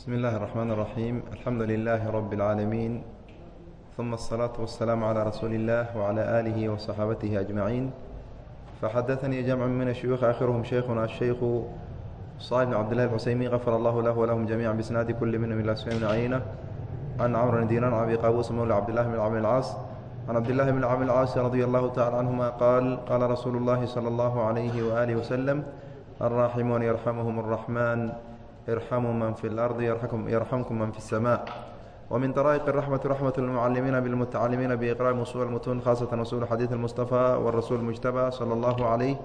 بسم الله الرحمن الرحيم الحمد لله رب العالمين ثم الصلاة والسلام على رسول الله وعلى آله وصحابته أجمعين فحدثني جمع من الشيوخ آخرهم شيخنا الشيخ صالح بن عبد الله العسيمي غفر الله له ولهم جميعا بإسناد كل منهم إلى سفيان بن عيينة عن عمرو بن دينار عن أبي قابوس مولى عبد الله بن عمرو العاص عن عبد الله بن عمرو العاص رضي الله تعالى عنهما قال قال رسول الله صلى الله عليه وآله وسلم الراحمون يرحمهم الرحمن ارحموا من في الأرض يرحمكم, يرحمكم من في السماء ومن طرائق الرحمة رحمة المعلمين بالمتعلمين بإقراء أصول المتون خاصة أصول حديث المصطفى والرسول المجتبى صلى الله عليه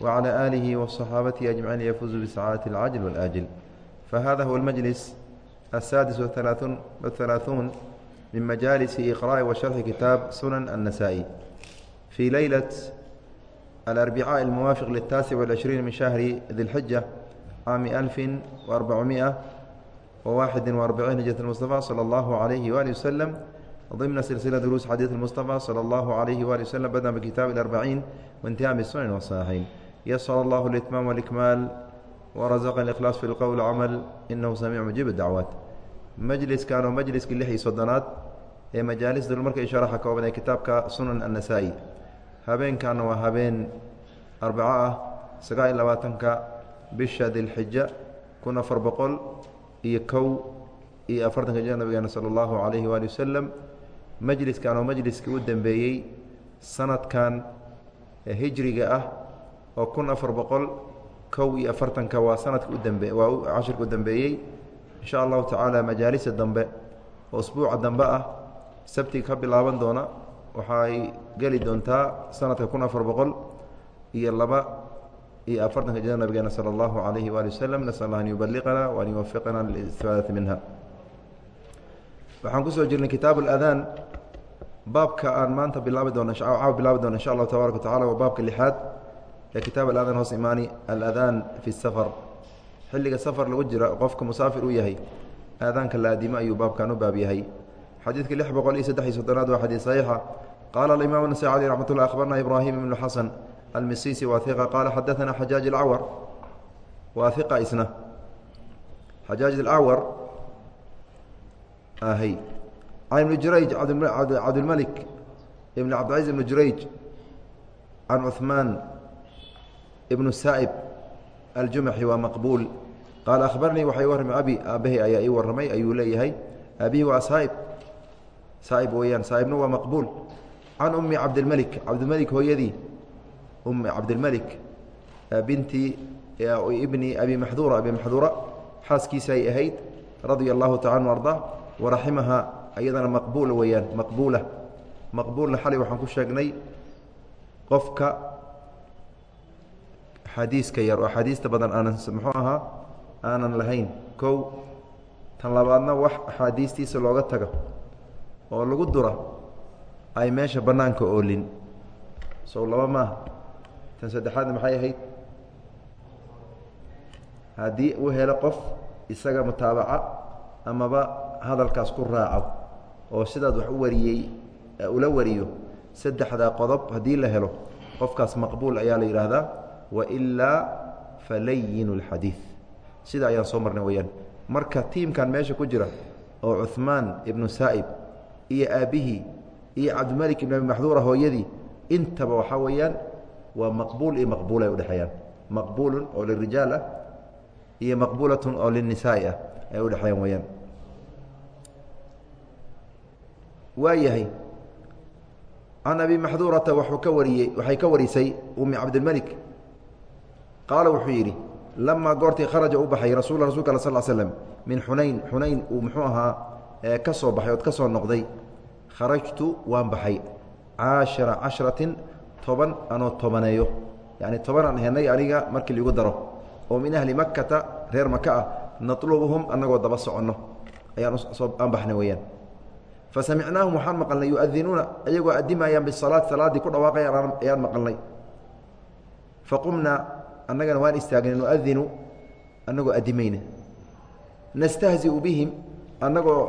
وعلى آله وصحابته أجمعين يفوز بسعادة العاجل والآجل فهذا هو المجلس السادس والثلاثون, والثلاثون من مجالس إقراء وشرح كتاب سنن النسائي في ليلة الأربعاء الموافق للتاسع والعشرين من شهر ذي الحجة عام ألف وأربعمائة وواحد وأربعين هجرة المصطفى صلى الله عليه وآله وسلم ضمن سلسلة دروس حديث المصطفى صلى الله عليه وآله وسلم بدأ بكتاب الأربعين وانتهى بالسنن والصحيحين يسر الله الإتمام والإكمال ورزقنا الإخلاص في القول والعمل إنه سميع مجيب الدعوات مجلس كانوا مجلس كلحي صدنات ee majaalis dulmarka i sharaxa kooban ee kitaabka sunan annasaa'i habeenkaana waa habeen arbaco ah sagaal iyo labaatanka bisha dilxija kun afar boqol iyo kow iyo afartanka jir nabigeena sala allahu calayhi waali wasalam majliskan oo majliskii u dembeeyey sanadkan hijriga ah oo kun afar boqol kow iyo afartanka waa sanadka udambe waa cashirka u dambeeyey. Insha allahu tacaala majaalisa dambe oo usbuuca dambe ah sabti ka bilaaban doona waxaay geli doontaa sanadka kun afar boqol iyo laba iyo afartanka jir nabigeena salى اllahu عalayhi waali waslm nasal allah an yubaliqana waan yuwafiqana listifaadati minha waxaan kusoo jirnay kitaab اladaan baabka aan maanta bilaabi doona caaw bilaabi doona insha allahu tabaaraka wa tacala waa baabka lixaad ee kitaab aladaan hoos imaani aladaan fi safar xilliga safar lagu jira qofka musaafir uu yahay aadaanka la adimo ayuu baabkan u baab yahay xadiidka lix boqol iyo saddex iyo soddonaad waa xadiid saxiixa qaala alimaam nasai alي raxmat ullah akhbarna ibraahim ibnu xasan almisisi waa iqa qaala xadaثana xajaaj اlacwar waa iqa isna xajaaj اlacwar ahy can ibni jurayj cabdilmalik ibn cabdilcaziz ibni jurayj can cuثmaan ibnu saa'ib aljumaxi waa maqbuul qaala akhbarnii waxay warramay abi aabahay ayaa ii warramay ayuu leeyahay aabihi waa saa'ib saaib weyaan saaibna waa maqbuul can ummi cabdilmelik cabdilmelik hooyadii ummi cabdilmelik binti ibni abi maxduura abi maxduura xaaskiisaay ahayd radia allahu taala anu arda waraximaha iyadana maqbuula weeyaan maqbuula maqbuulna xalay waxaan ku sheegnay qofka xadiiska yar oo axaadiista badan aanan muxuu ahaa aanan lahayn kow tan labaadna wax axaadiistiisa looga tago oo lagu dura ay meesha bannaanka oolin sow laba maaha tan saddexaadna maxay ahayd? Haddii uu helo qof isaga mutaabaca amaba hadalkaas ku raaco oo sidaad wax u wariyey ula wariyo saddexdaa qodob haddii la helo qofkaas maqbuul ayaa la yidhaahdaa wailaa falayinu اlxadiid sida ayaan soo marnay weyaan marka tiimkan meesha ku jira oo cuثmaan ibnu saa'ib iyo aabbihii iyo cabdimalik ibn abi maxduura hooyadii intaba waxaa weeyaan waa maqbuul iyo maqbuul ay udhexeeyaan maqbuulun oo lirijaal ah iyo maqbuulatun oo linisaai ah ay udhexeeyaan weyaan waa yahay can abi maxduurata wuxuu ka wariyey waxay ka warisay ummi cabdilmelik qaala wuxuu yidhi lamaa goortii kharaja u baxay rasul rasulka al sal slm min xunayn xunayn uu muxuu ahaa ka soo baxay ood ka soo noqday kharajtu waan baxay caashara cashratin toban anoo tobaneeyo. Yacni tobanaan henay aniga markii liigu daro. Oo min ahli makkata reer maka ah natlubuhum annagoo daba soconno. Ayaan aan baxnay weyaan fa samicnaahum waxaan maqalnay yuadinuuna iyagoo addimayaan bisalaati salaaddii ku dhawaaqayaan ayaan maqalnay. Faqumnaa annagana waan istaagnay nuadinu annagoo addimayna. Nastahziu bihim annagoo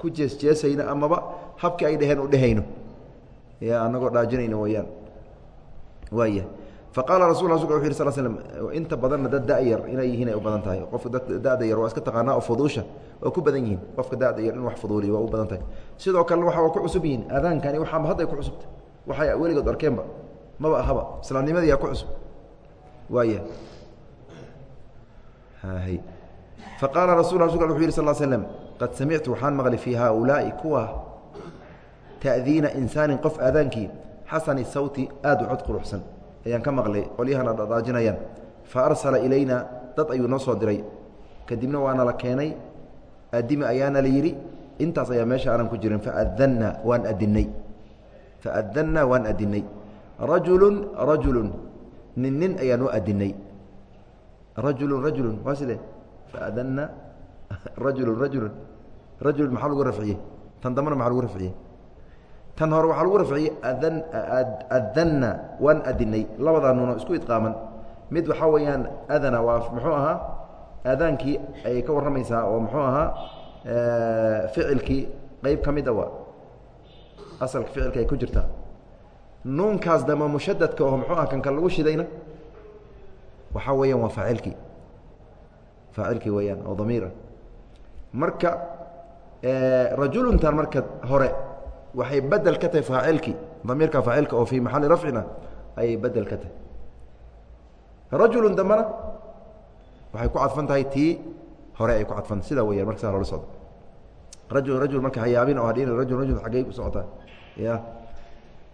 ku jeesjeesayna amaba habkii ay dheheen u dhehayno ya annagoo dhaajinayno weyaan waaya. Faqaala rasul wuxu yiri sal slm inta badanna dad da-yar inay yihiin ay u badan tahay. Qofka dad da-da yar waa iska taqaanaa oo fuduusha waa ku badan yihiin. Qofka da-da yar in wax fuduuliyo waa u badan tahay. Sidoo kale waxa waa ku cusub yihiin. Aadaankani waxaaba hadday ku cusubta. Waxay weligood arkeenba maba ahaba. Islaamnimadii yaa ku cusub. Waaya. Faqaala rasul wuxu yiri sal slm qad samictu waxaan maqlay fii haaulaa'i kuwa ta'diina insaanin qof aadaankii xasani sawti aad u cod quruxsan. Ayaan ka maqlay qolyahana dhadhaajinayaan fa arsala ilayna dad ayuu noo soo diray. Kadibna waana la keenay adimi ayaana la yidhi intaas ayaa meesha aanan ku jirin. Faadannaa waan adinay faadannaa waan adinay rajulun rajulun nin nin ayaan u adinay rajulun rajulun waa sidee faadannaa rajulun rajulun. Rajulun maxaa lagu rafciyey? Tan dambana maxaa lagu rafciyey tan hore waxaa lagu rafciyey adanna waan adinay labadaa nuuno isku idqaaman. Mid waxaa weeyaan adana waa muxuu ahaa aadaankii ayay ka warramaysaa oo muxuu ahaa ficilkii qeyb ka mida waa asalka ficilka ay ku jirtaa nuunkaas dama mushadadka oo muxuu aha kanka lagu shidayna waxaa weeyaan waa faacilkii. Faacilkii weeyaan oo damiira marka rajuluntan marka hore waxay bedel ka tahay faacilkii damiirka faacilka oo fii maxali rafcina ayay bedel ka tahay. Rajulun dambana waxay ku cadfan tahay tii hore ay ku cadfan sidaa weyaan marka saa loola socdo. Rajul rajul marka hayaabin oo hadhin rajul rajul xaggey ku socotaa ya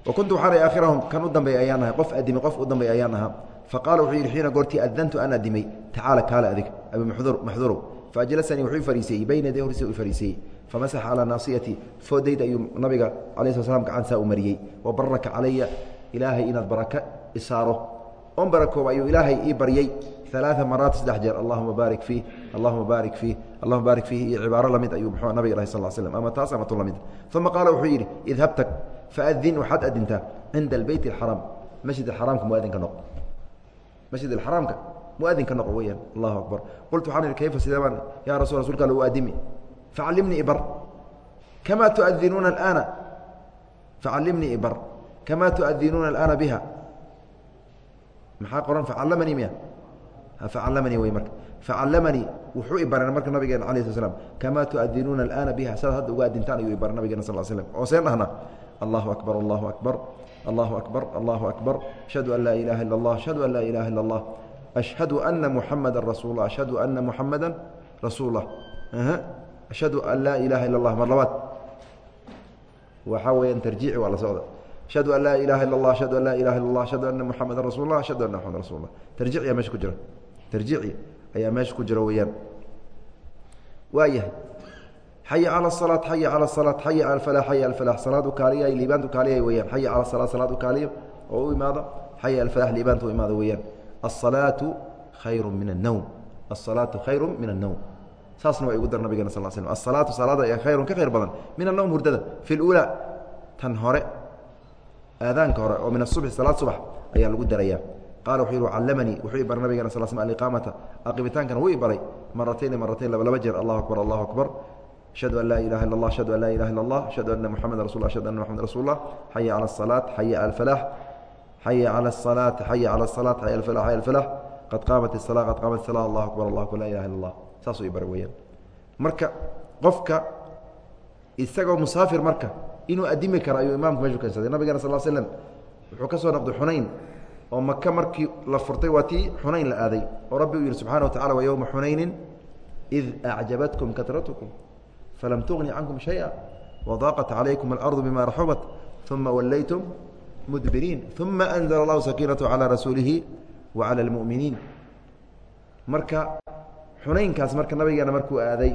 wa kuntu waxaan aakhirahum kan u dambeey ayaan ahay qof adimi qof u dambeey ayaan ahaa. Faqaala wuxuu yidhi xiina goortii adantu an adimay tacaala kaala adig abi maxdur maxdurow faajlasanii wuxuu i fariiseeyey bayna yaday hortiisa u fariiseeyey famasaxa calaa naasiyati foodayda ayuu nabiga cala sl slam gacansaa u mariyey wa baraka calaya ilaahay inaad baraka isaaro on barakooba ayuu ilaahay ii baryey alaaa maraat saddex jeer allahuma baarik fiih allahuma baarik fiih allahuma baarik fiih iyo cibaaro la mid ayuu mxuu nabiga dhahay sal slm ama taas ama tu la mid uma qaala wuxuu yidhi idhab tag faadin waxaad adintaa cinda albeyt اxaraam masjid axaraamka muadinka noq masjid axaraamka muadinka noqo weyaan allahu akbar qultu waxaan ihi kayfa sidee baan yaa rasul rasulka alla u adimi facallimnii ibar kamaa tuadinuuna alaana facallimnii ibar kamaa tuadinuuna alaana biha maxaa qoran facallamanii miya facallamanii wey marka facallamanii wuxuu ibaray marka nabigeena ala sl slam kamaa tuadinuuna alaana biha sidaad hadda uga adintaan ayuu ibaray nabigeena sal slm oo seen dhahna allahu akbar allahu akbar allahu akbar allahu akbar ashhadu an laa ilaha illa allah ashhadu an laa ilaha illa allah ashhadu ana muxamada rasuul lah ashhadu ana muxamada rasuul lah ashhadu an laa ilaaha illa allah mar labaad. Waxaa weyaan tarjiici waa la socda. Ashhadu an laa ilaha illa allah ashhadu an laa ilaha illa allah ashhadu anna muxamada rasul lah ashhadu anna muxamada rasul lah tarjiic ayaa meesha ku jira. Tarjiici ayaa meesha ku jira weyaan waayahay xaya cala asalaat xaya cala asalaat xaya cala alfalax xaya alfalax salaad ukaaliyay liibaant ukaaliyay weyaan xaya cala salaa salaad ukaaliyo oo u imaada xaya alfalax liibaanta u imaada weyaan asalaatu khayru min annowm asalaatu khayru min annowm saasna waa igu dar nabigeen sal sl asalaatu salaada ee khayrun ka khayr badan. Min annowm hurdada fi luulaa tan hore aadaanka hore oo min asubi salaad subax ayaa lagu daraya qaala wuxuu yihi callamanii wuxuu i nabigeena sal sl aliqaamata aqibitaankana wuu i maratayni maratayn labalaba jeer allahu akbar allahu akbar. Ashhadu an laa ilaha illa allah ashhadu an laa ilaha illa allah ashhadu anna moxameda rasul ashhadu anna moxamed rasul lah xaya cala asalaat xaya alfalaax xaya cala asalaat xaya cala asalaat xaya alfalax xaya alfalax qad qaamat isala qad qaamat isala allahu akbar allahu akbar laa ilaha illa allah saasuu i baray weeyaan. Marka qofka isagoo musaafir marka inuu adimi karo ayuu imaamku meeshu keensaday nabigana sal slm wuxuu ka soo noqday xunayn oo maka markii la furtay waa tii xunayn la aaday oo rabbi uu yihi subxana wa tacala wa xunaynin id acjabatkum katratkum falam tugni cankum shaya wadaaqat calaykum alardu bima raxubat uma wallaytum mudbiriin uma anzla allahu sakiinatahu calaa rasuulihi wa cala almu'miniin. Marka xunaynkaas marka nabigeena markuu aaday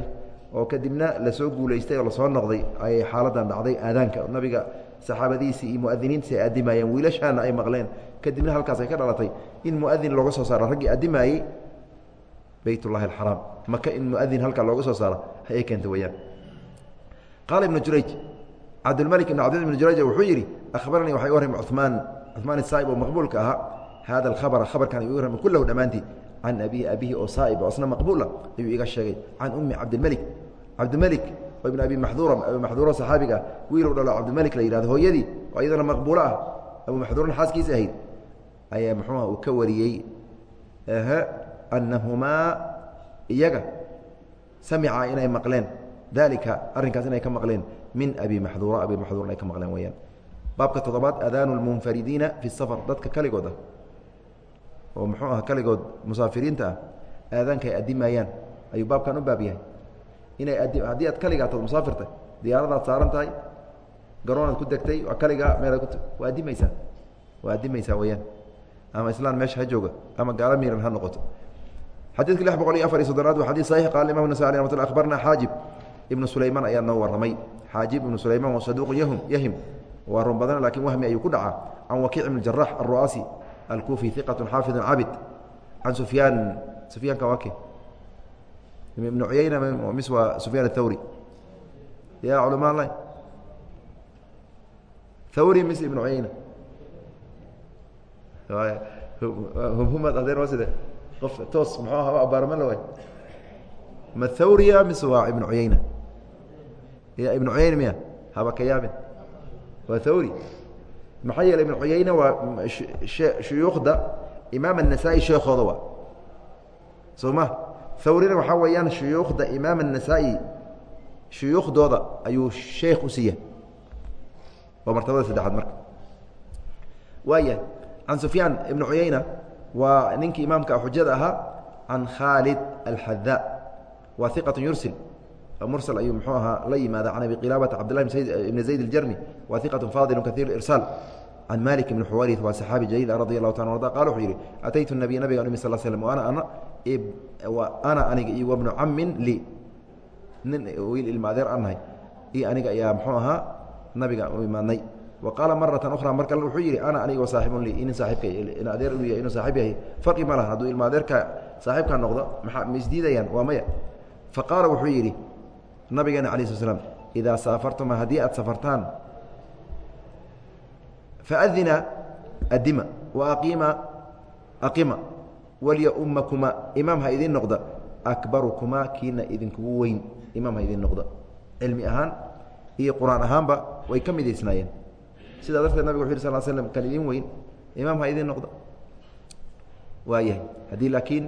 oo kadibna la soo guulaystay oo la soo noqday ayay xaaladan dhacday aadaanka. Nabiga saxaabadiisii iyo muadiniintiisi ay adimayeen wiilashaana ay maqleen. Kadibna halkaas ay ka dhalatay in muadin looga soo saaro. Raggii adimaayey beyt اllahi اxaraam maka in muadin halkaa looga soo saaro ayay keentay weyaan qaala ibnu jurayj cabdilmalik ibn cabdil ibn jurayj wuxuu yidhi akhbaranii waxay u warrami cumaan cumaan saa'ib oo maqbuulka ahaa. Hada alkhabra khabarkan igu warrami kullahu dhammaantii can abihi abihi oo saa'ib oo isna maqbuula ayuu iga sheegay can ummi cabdilmelik cabdimelik oo ibn abi maxduura abi maxduuro saxaabiga ah wiilu dhalo cabdimelik la yihahdo hooyadii oo iyadana maqbuulo ah abu maxduuran xaaskiisa ahayd ayaa muxuuha uu ka wariyey annahumaa iyaga samica inay maqleen dalika arrinkaas inay ka maqleen min abi maxduura abi maxduur inay ka maqleen weyaan baabka toddobaad adaanu lmunfaridiina fi safar dadka kaligooda oo muxuu aha kaligood musaafiriinta ah aadaanka ay adimayaan ayuu baabkan u baab yahay. Inay haddii aad kaligaatood musaafirta diyaaradaad saaran tahay garoonaad ku degtay kaligaa meelaad ku waa adimaysaa waa adimaysaa weyaan ama islaan meesha ha jooga ama gaalo miiran ha noqoto. Xadiidka lix boqol iyo afar iyo soddonaad waa xadii saxiix qaala imam nasai alih ramat akhbarna xaajib ibnu sulaymaan ayaa noo warramay. Xaajib ibnu sulaymaan waa saduuqun yahum yahim waa run badana laakiin wahmi ayuu ku dhacaa can wakiic ibn jarax alru'aasi alkufi iqat xaafid cabid can sufyaan sufyaanka wake ibnu cuyayna mis waa sufyaan athawri ya culama la thawri mis ibnu cuyayna humhumad adeer side qof toos muxuu aha abaarma la waay ma thawriya mise waa ibnu cuyayna ya ibnu cuyayna miya haba ka yaabin waa thawri maxaa yeele ibnu cuyayna waa shuyuukhda imaam النasaa-i sheekooda waa soo ma thawrina waxaa weeyaan shuyuukhda imaam النasaa-i shuyuukhdooda ayuu sheekh u siiya waa martabada saddexaad marka waaya can sufyaan ibnu cuyayna waa ninkii imaamka xujada ahaa can khaalid alxadaa waa iqat yursil mursal ayuu mxuu ahaa la yimaada can abi qilaabata cabdillahi ibn zayd اljarmi wa iqat faadilu kaiir irsaal can malik ibn xuwari waa saxaabi jaliil radi allahu ta arda qala wuxuu yidhi ataytu nabiy nabiga umi sal slm ana aniga iyo wabnu camin lii nin wiil ilma adeer aan nahay iyo aniga ayaa mxuu ahaa nabiga u imaadnay. Wa qaala maratan ukhra mar kale wuxuu yidhi ana aniga saaxibun lii inin saaibka in adeer u yahay inuu saaxib yahay farqi ma laha hadduu ilma adeerka saaxiibkaa noqdo maa ma isdiidayaan waa maya. Fa qaala wuxuu yidhi nabigeena ala sl slam idaa saafartuma haddii aad safartaan faadina adima wa aqiima aqima walyaumakuma imaam ha idin noqda akbarukumaa kiina idinkugu weyn imaam ha idin noqda. Cilmi ahaan iyo qur'aan ahaanba way ka midaysnaayeen. Sidaa darteed nabig wuxu yh sal slm kan idin weyn imaam ha idin noqda. Waayahay haddii laakiin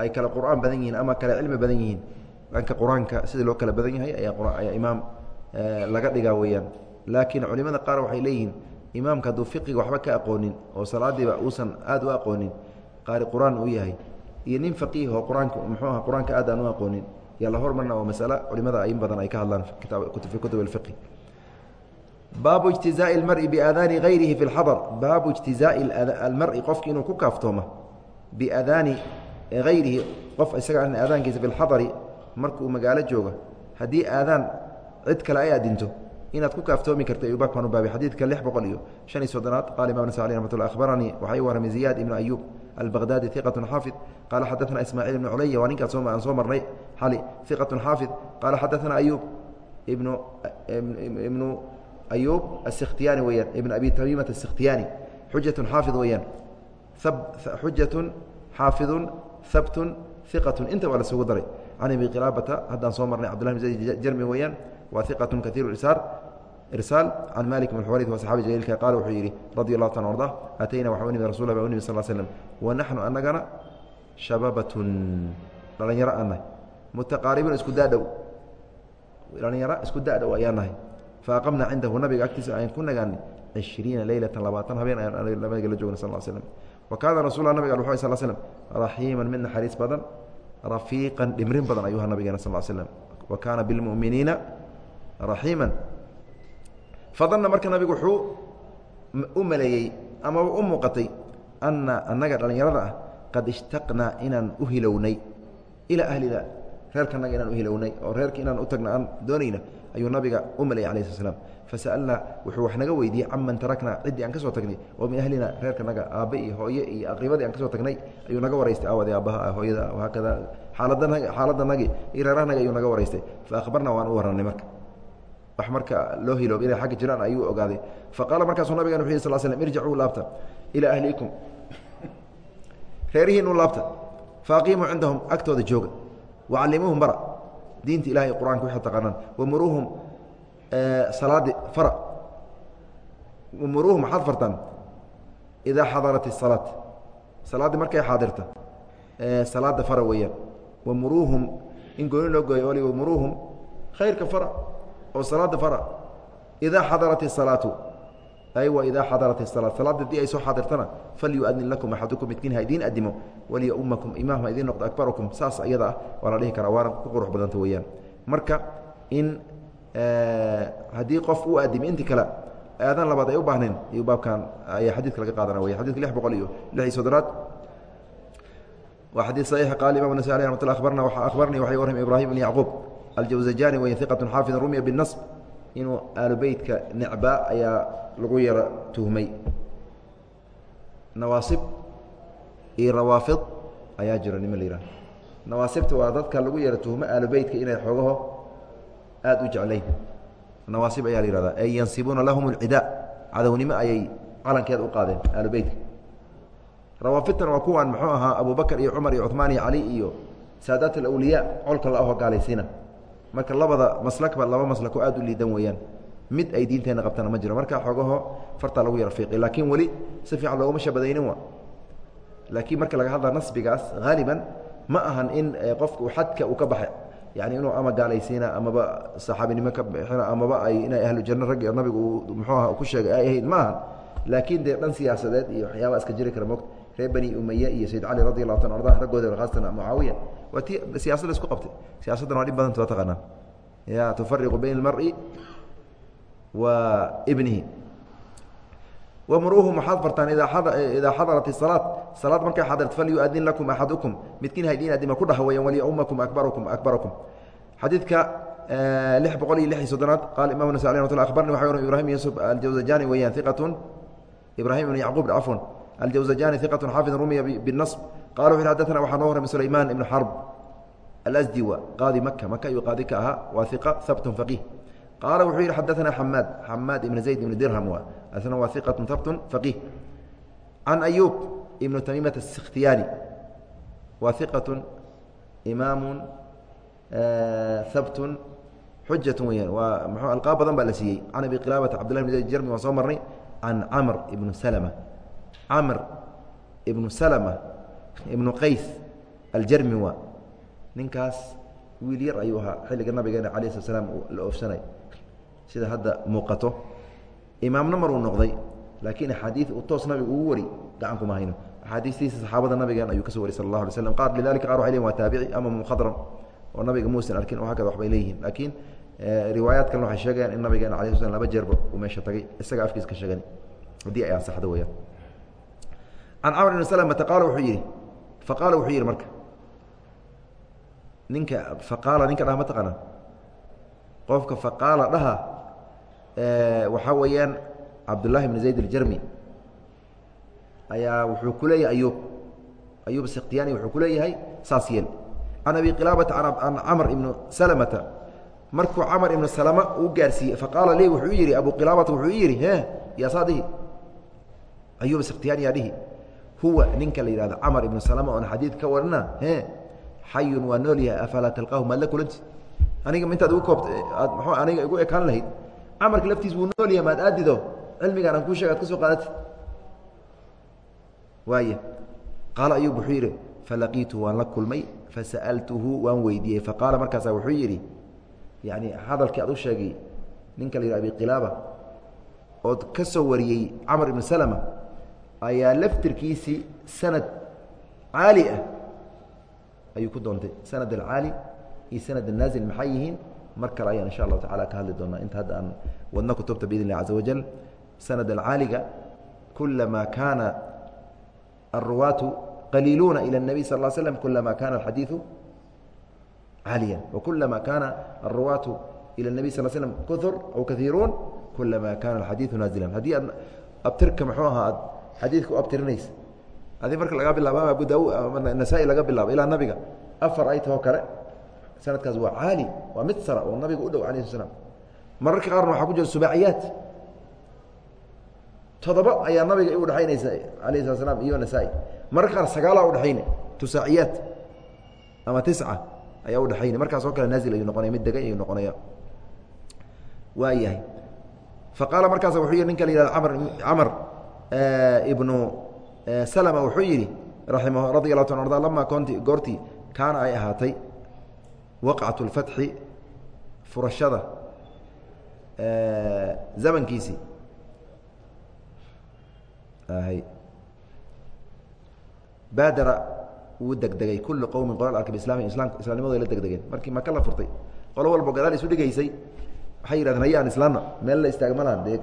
ay kale qur'aan badan yihiin ama kale cilmi badan yihiin dhanka qur-aanka sida loo kala badan yahay ayaa ayaa imaam laga dhigaa weeyaan laakiin culimada qaar waxay leeyihiin imaamka hadduu fiqiga waxba ka aqoonin oo salaadiiba uusan aad u aqoonin qaari qur-aan uu yahay iyo nin faqiih oo qur-aanka muxuu aha qur-aanka aad aan u aqoonin yaa la hormarna oo masale culimada in badan ay ka hadlaan fi kutub اfiqi baabu ijtizaaءi اlmari biadaani hayrihi fi اlxadar baabu ijtizaaءi almari qofki inuu ku kaaftooma biadaani hayrihi qof isaga an aadaankiisa fi اlxadari markauu magaalo jooga haddii aadaan cid kale ay addinto inaad ku kaaftoomi karta ayuu baabkan lix boqol iyo shan iyo soddonaad qaala imam sacli ramatullah akhbaranii waxaa i warramay ziyaad ibnu ayuub albaqdaadi iqatun xaafid qaala xadaana ismaaciil ibnu culaya waa ninkaas aan soo marnay xali iqatun xaafid qaala xadaana ayuub ibnu ibnu ayuub asikhtiyaani weyaan ibnu abi tamiimat asikhtiyaani xujatun xaafid weyaan xujatun xaafidun habtun iqatun intaba la isugu daray can abi qilaabata haddaan soo marnay cbdullah bn jarmi weyaan waa iqat kaiir irsaal irsaal can malik bn xuwarid waa saxaabi jaliilka qaala wuxuu yidhi radi allahu ta arda atayna waxaa u nimid rasul ba u nimid sal slm wa naxnu anagana shababatun dhalinyaro aan nahay. Mutaqaaribun isku daadhow dhalinyaro isku dadhow ayaan nahay. Faaqamna cindahu nabiga agtiisa ayaan ku nagaanay cishriina leylatan labaatan habeen ayaan nabiga la joogna sal slm wa kaana rasul nabig al sal slm raxiiman mid naxariis badan rafiiqan dhimrin badan ayuha nabigeena sal slm wa kaana bilmuminiina raxiima fadana marka nabigu wuxuu u maleeyey ama u muuqatay ana annaga dhallinyarada ah qad ishtaqnaa inaan u hilownay. Ilaa ahlina reerkanaga inaan u hilownay oo reerka inaan u tagna aan doonayna ayuu nabiga u maleeyey alah sl slam fasa'alnaa wuxuu wax naga weydiiyey caman taraknaa ciddii aan ka soo tagnay oo min ahlina reerkanaga aabbe iyo hooye iyo aqribadii aan ka soo tagnay ayuu naga waraystay aawade aabbaha hooyada haakada xaaladana xaaladanagi iyo reerahanaga ayuu naga waraystay. Fa akhbarna waan u warannay marka. Wax marka loo hiloob inay agga jiraan ayuu ogaaday. Faqaala markaasuu nabigan wuxu yih sal slm irjacuu laabta ilaa ahliikum. Reerihiinu laabta. Faaqiimuu cindahum agtooda jooga. Wacallimuuhum bara diinta ilahay quraanka waxay taqaanaan wamuruuhum salaadi fara. Wamuruuhum waxaad fartaan? Idaa xadarat isalaat salaaddii markay xaadirta salaada fara weeyaan. Wamuruuhum in gooni loo gooyo oli wamuruuhum khayrka fara oo salaada fara. Idaa xadarat isalaatu ay wa idaa xadarat isalaat salaada haddii ay soo xaadirtana falyuadin lakum axadukum midkiin ha idiin adimo waliya ummakum imaamha idin noqdo akbarukum saas iyada ah waa la dhihi karaa waana ku qurux badanta weeyaan. Marka in eh, haddii qof uu aadimi inti kale aadan labaad ay u baahneen iyuu baabkan ayaa xadiidka laga qaadana weya xadidka lix boqol iyo lix iyo soddonaad. Waa xadii saxiixa qaala imam nasa aleh ramat abarna akhbarnii waxay warram ibraahim ibn yacquub aljawzajani weya iqatun xaafid rumiya binasb inuu aalubeytka necbaa ayaa lagu yara tuhmay. Nawaasib iyo rawaafid ayaa jiro nima la yihah nawaasibta waa dadka lagu yaro tuhmo aalu beytka inay xoogaho aada u jeclayn. Nawaasib ayaa la yihahdaa ay yansibuuna lahum اlcidaa cadownimo ayay calankeeda u qaadeen aalu beytka rawaafidtan waa kuwan muxuu ahaa abu bakr iyo cumar iyo cuثmaan iyo cali iyo saadaat alawliyaa colka la aho gaalaysiina marka labada maslakba laba maslako aad u liidan weeyaan. Mid ay diinteenna qabtana ma jiro. Marka xoogaho fartaa lagu yaro fiiqi laakiin weli si fiican looguma shabadaynin wa laakiin marka laga hadla nasbigaas haaliban ma ahan in qofka uu xadka uu ka baxay. Yani inuu ama gaalaysiina amaba saxaabinimo ka bixina amaba ay inay ahlu janno raggi nabigu uu muxuu aha ku sheegay ay ahayd ma ahan. Laakiin dee dhan siyaasadeed iyo waxyaaba iska jiri kara moogta reer bani umeye iyo sayd cali radi allahu ta arda raggooda haasatan mucaawiya waa ti siyasada isku qabtay. Siyaasaddan waa dhib badanta waa taqaanaa ya tufariqu bayna almari wa bnihi wamruuhu maxaad fartaan idaa xadarat isalaad salaad markay xadarat falyuadin lakum axadukum midkiin haydhiin adima ku dhaha weeyaan waliyaumakum akbarukum akbarakum xadiidka lix boqol iyo lix iyo soddonaad qaala imam nasa alh atulah abarni waxa wara ibrahim yusuf aljawzajani weeyaan iqatun ibrahim ibn yacquub cafwan aljawzajani iqatun xaafid rumiya binasb qala wuxu xadana waxaa noo horey min sulayman ibn xarb alasdiwa qaadi maka maka ayuu qaadi ka ahaa waa iqa habtun faqiih qaala wuxuu yihi xadaana xamaad xamaad ibn zayd ibn dirham waa asna waa iqatu habtun faqiih can ayub ibnu tamiimat asikhtiyani waa iqatu imaamu habtun xujatu weyaan waa mxu alqaab badan baa la siiyey can abi qilaabata cabdillah bn zayd jermi waan soo marnay can camr ibnu slma camr ibnu salma ibnu qays aljarmi waa ninkaas wiil yar ayuu ahaa xilliga nabigeena alayh slat slam la oofsanay sida hadda muuqato. Imaamna maruu noqday laakiin axaadii uu toos nabigu ugu wari gacan kuma hayno. Axaadiistiisa saxaabada nabigeen ayuu ka soo wariy sal اlah alay slam qaar lidalika qar waxay leyin waa taabici ama mukhadram oo nabiga muusan arkin oo hakada waxbay leeyihiin. Laakiin riwaayaad kalena waxay sheegayaan in nabigeena ala sl laba jeerba uu meesha tagay. Isaga afkiis ka sheegani. Haddii ay ansaxdo weyaan can camr ibn slmata qaala wuxuu yidhi faqaala wuxuu yidhi marka ninka faqaala ninka dhaha ma taqaana qofka faqaala dhaha waxaa weeyaan cabdullahi bn zayd aljarmi ayaa wuxuu ku leeyahay ayub ayub sikhtiyani wuxuu ku leeyahay saas yeel. Can abi qilaabata can camr ibnu salmata markuu camr ibnu salama uu gaarsiiyey faqaala li wuxuu yidhi abu qilaabata wuxuu yidhi he yaasaa dhihi? Ayub sikhtiyani yaa dhihi. Huwa ninka la yihahdo camar ibnu salama oon xadiid ka warina e xayun waa nool yahay afalaa talqaahu maad la kulanti? Aniga intaad igu koobt aad mxuu aniga igu ekaan lahayd camarka laftiis wuu nool yahay maad aadido cilmigaan aan kuu sheega ad ka soo qaadati. Waaya qaala ayub wuxuu yidhi falaqiitu waan la kulmay fasa'altuhu waan weydiiyey. Faqaala markaasaa wuxuu yidhi yani hadalkii aad u sheegay ninka la yihah abi qilaaba ood ka soo wariyey camar ibnu salma ayaa laftirkiisii sanad caali ah ayuu ku doontay sanad alcaali iyo sanad anaazil maxay yihiin mar kale ayaan insha allahu tacala ka hadli doonaa inta hadda aan wadno kutubta biidn اllah caza wajal sanad alcaaliga kulama kaana aلruwaatu qaliiluuna ilى الnabiy sal ا slm kulama kana alxadiiثu caaliya wakulama kana aلruwaatu ilى الnabiy sal slm kuur aw kaiiruun kulama kana alxadiiثu naazilan haddii aad abtirka mxuu ahaa ad xadiidka u abtirinaysa adi marka laga bilaabo ama abu daud nasaa-i laga bilaabo ilaa nabiga afar ay tahoo kale sanadkaas waa caali waa mid sara oo nabiga u dhow alah sl slam mararka qaarna waxaa ku jira subaaciyaat todoba ayaa nabiga u dhexaynaysa alayh slat slam iyo nasaa-i. Mararka qaar sagaalaa udhexayna tusaaciyaat ama tisca ayaa udhexayna markaas oo kale naazil ayuu noqonaya mid degay ayuu noqonaya waa yahay. Fa qaala markaas wuxuu yihi ninka la yihahdo amr camar ibnu salma wuxuu yidhi raima radi allahu ta arda lama koonti goortii kaana ay ahaatay waqcat اlfatxi furashada zamankiisii baadara wuu degdegay kullu qowmin qolal arka bislami islam islamnimadu ay la degdegeen. Markii maka la furtay qolo walbo gadaal isu dhigaysay. Waxay yidhahdeen hayaan islaamna meel la istaagma lahan dee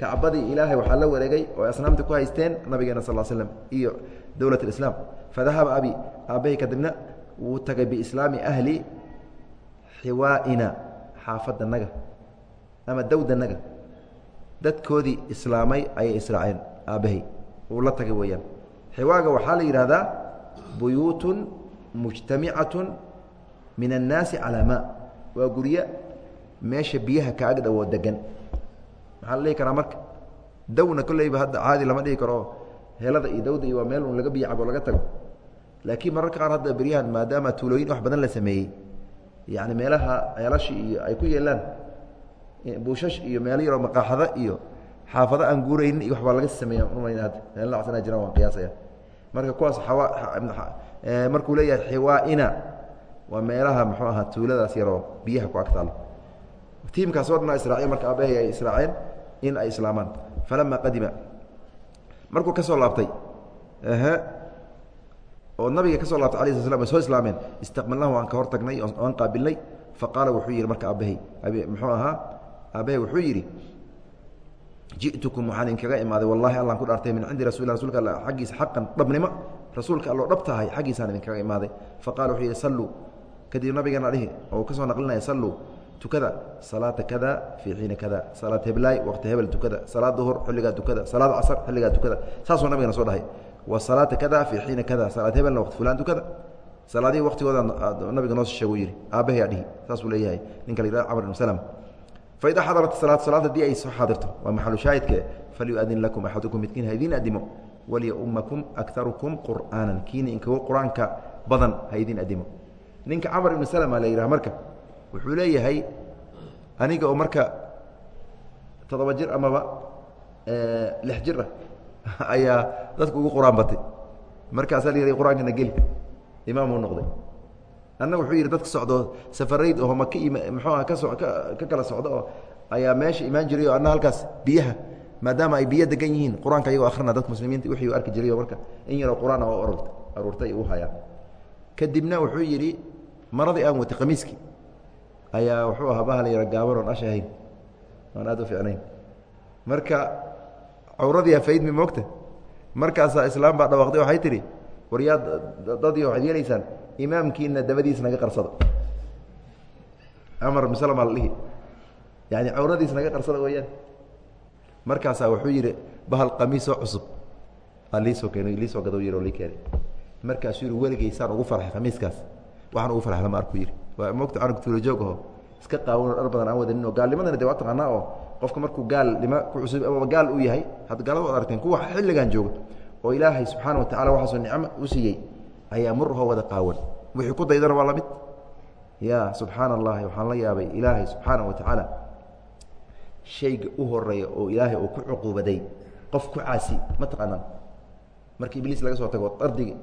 kacbadii ilaahay waxaa la wareegay oo asnaamta ku haysteen nabigeena sal slam iyo dowlat اislaam fadahaba abi aabbahay kadibna wuu tagay biislaami ahli xiwaaina xaafadanaga ama dawdanaga dadkoodii islaamay ayay israaceen aabbahay uu la tagay weeyaan. Xiwaaga waxaa la yidhahdaa buyuutun mujtamicatun min annaasi calaa maa. Waa guryo meesha biyaha ka agdhowoo degan maxaa la dhihi karaa marka? Dawna kolleyba hadda caadi lama dhihi karo. Helada iyo dawda iyo waa meel un laga biyo cabo laga tago. Laakiin mararka qaar hadda beryahan maadaama tuulooyin wax badan la sameeyey yani meelaha ceelashi iyo ay ku yeelaan buushash iyo meelo yaroo maqaaxada iyo xaafado aan guuraynin iyo waxbaa laga sameeya umayna hadda meel nacsanaa jiraan waan qiyaasaya. Marka kuwaas markuu leeyahay xiwaaina waa meelaha muxuu ahaa tuuladaas yaroo biyaha ku agtaalo tiimkaas oo dhan israaciya marka aabbahay ay israaceen in ay islaamaan. Falama qadima markuu ka soo laabtay oo nabiga ka soo laabtay ala sl slam soo islaameen istaqbalnahu aan ka hor tagnay aan qaabilnay. Faqaala wuxuu yidhi marka aabbahay muxuu ahaa? Aabbahay wuxuu yidhi ji'tukum waxaan idinkaga imaaday wallahi allaan ku dhaartay min cindi rasul rasulka all xaggiisa xaqan dhabnimo rasuulka alloo dhab tahay xaggiisaan idinkaga imaaday. Faqala wuxuu yidhi salluu. Kadib nabigeena dhihi oo ka soo naqlinaya salluu tukada salaata kada fii xiina kada salaad heblaay waqti hebel tukada salaad duhur xilligaa tukada salaad casar xilligaa tukada. Saasuu nabigana soo dhahay wa salaata kada fii xiina kada. Salaad hebelna waqti fulaan tukada salaadihii waqtigooda nabiga noo sheegu yidhi aabbahayaa dhihi. Saasuu leeyahay. Ninka la camr ibn slm faida xadarat salaad salaad haddii ay soo xaadirto waa maxalu shaahidke falyuadin lakum axadukum midkiin ha idiin adimo waliyaumakum akarukum qur'aanan kiina inkagu qur'aanka badan ha idiin adimo ninka camar ibn slma la yidhaha marka wuxuu leeyahay aniga oo marka toddoba jir amaba lix jir ah ayaa dadku ugu qur'aan batay. Markaasaa la yidhi qur'aankana geli. Imaamuu noqday. Anna wuxuu yidhi dadka socdo safarayd oo maka muxuu ah kaso ka kala socdo oo ayaa meesha imaan jiray oo anna halkaas biyaha maadaama ay biyo degan yihiin qur'aanka ayagoo akhrina dadka muslimiinta wixii u arki jiray oo marka in yaroo qur'aan oo ororta aruurtay u hayaa kadibna wuxuu yidhi maradii aan watay qamiiskii ayaa wuxuu ahaa bahal yaro gaaban oon ash ahayn oon aad u fiicnayn. Marka cawradii afaydmi moogta? Markaasaa islaam baa dhawaaqday waxay tidhi waryaa dadii waxaad yeelaysaan imaamkiina dabadiis naga qarsada amar mslmaa la dhihi. Yani cawradiis naga qarsada weyaan markaasaa wuxuu yidhi bahal qamiisoo cusub. Aa liisoo keen liisoo gado yih oo lii keenay. Markaasuu yihi weligaysaan ugu farxay khamiiskaas waxaan ugu farxay lama arku yidhi. Waa mogta canug tuulajoogaho iska qaawanoo dhar badan aan wadanin oo gaalnimadana de waa taqaanaa oo qofka markuu gaalnimo ku cusub amaba gaal uu yahay hadda gaalada waad aragteen kuwa xilligan jooga oo ilaahay subxaana wa tacala waxaasoo nicmo u siiyey ayaa murhoo wada qaawan wixii ku daydana waa la mid ya subxaana allahi waxaan la yaabay ilaahay subxaana wa tacaala shayga u horreeya oo ilaahay uu ku cuquubaday qof ku caasi ma taqaanaan. Marka ibliis laga soo tago ardigi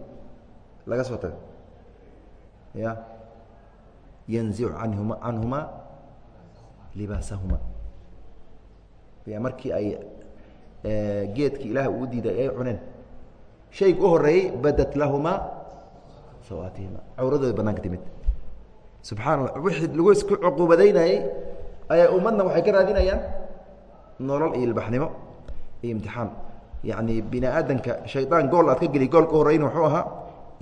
laga soo tago. Ya yanzicu anhuma canhuma libaasahuma ya markii ay geedkii ilaah uu diiday ay cuneen. Shayga u horeeyey badat lahumaa sawaatihima. Cawradooda banaanka timid. Subxana allah wixii lagu isku cuquubadaynayey ayaa ummadna waxay ka raadinayaan nolol iyo ilbaxnimo iyo imtixaan. Yacni bini aadanka shaydaan gool aad ka geliy goolka horreyn wuxuu ahaa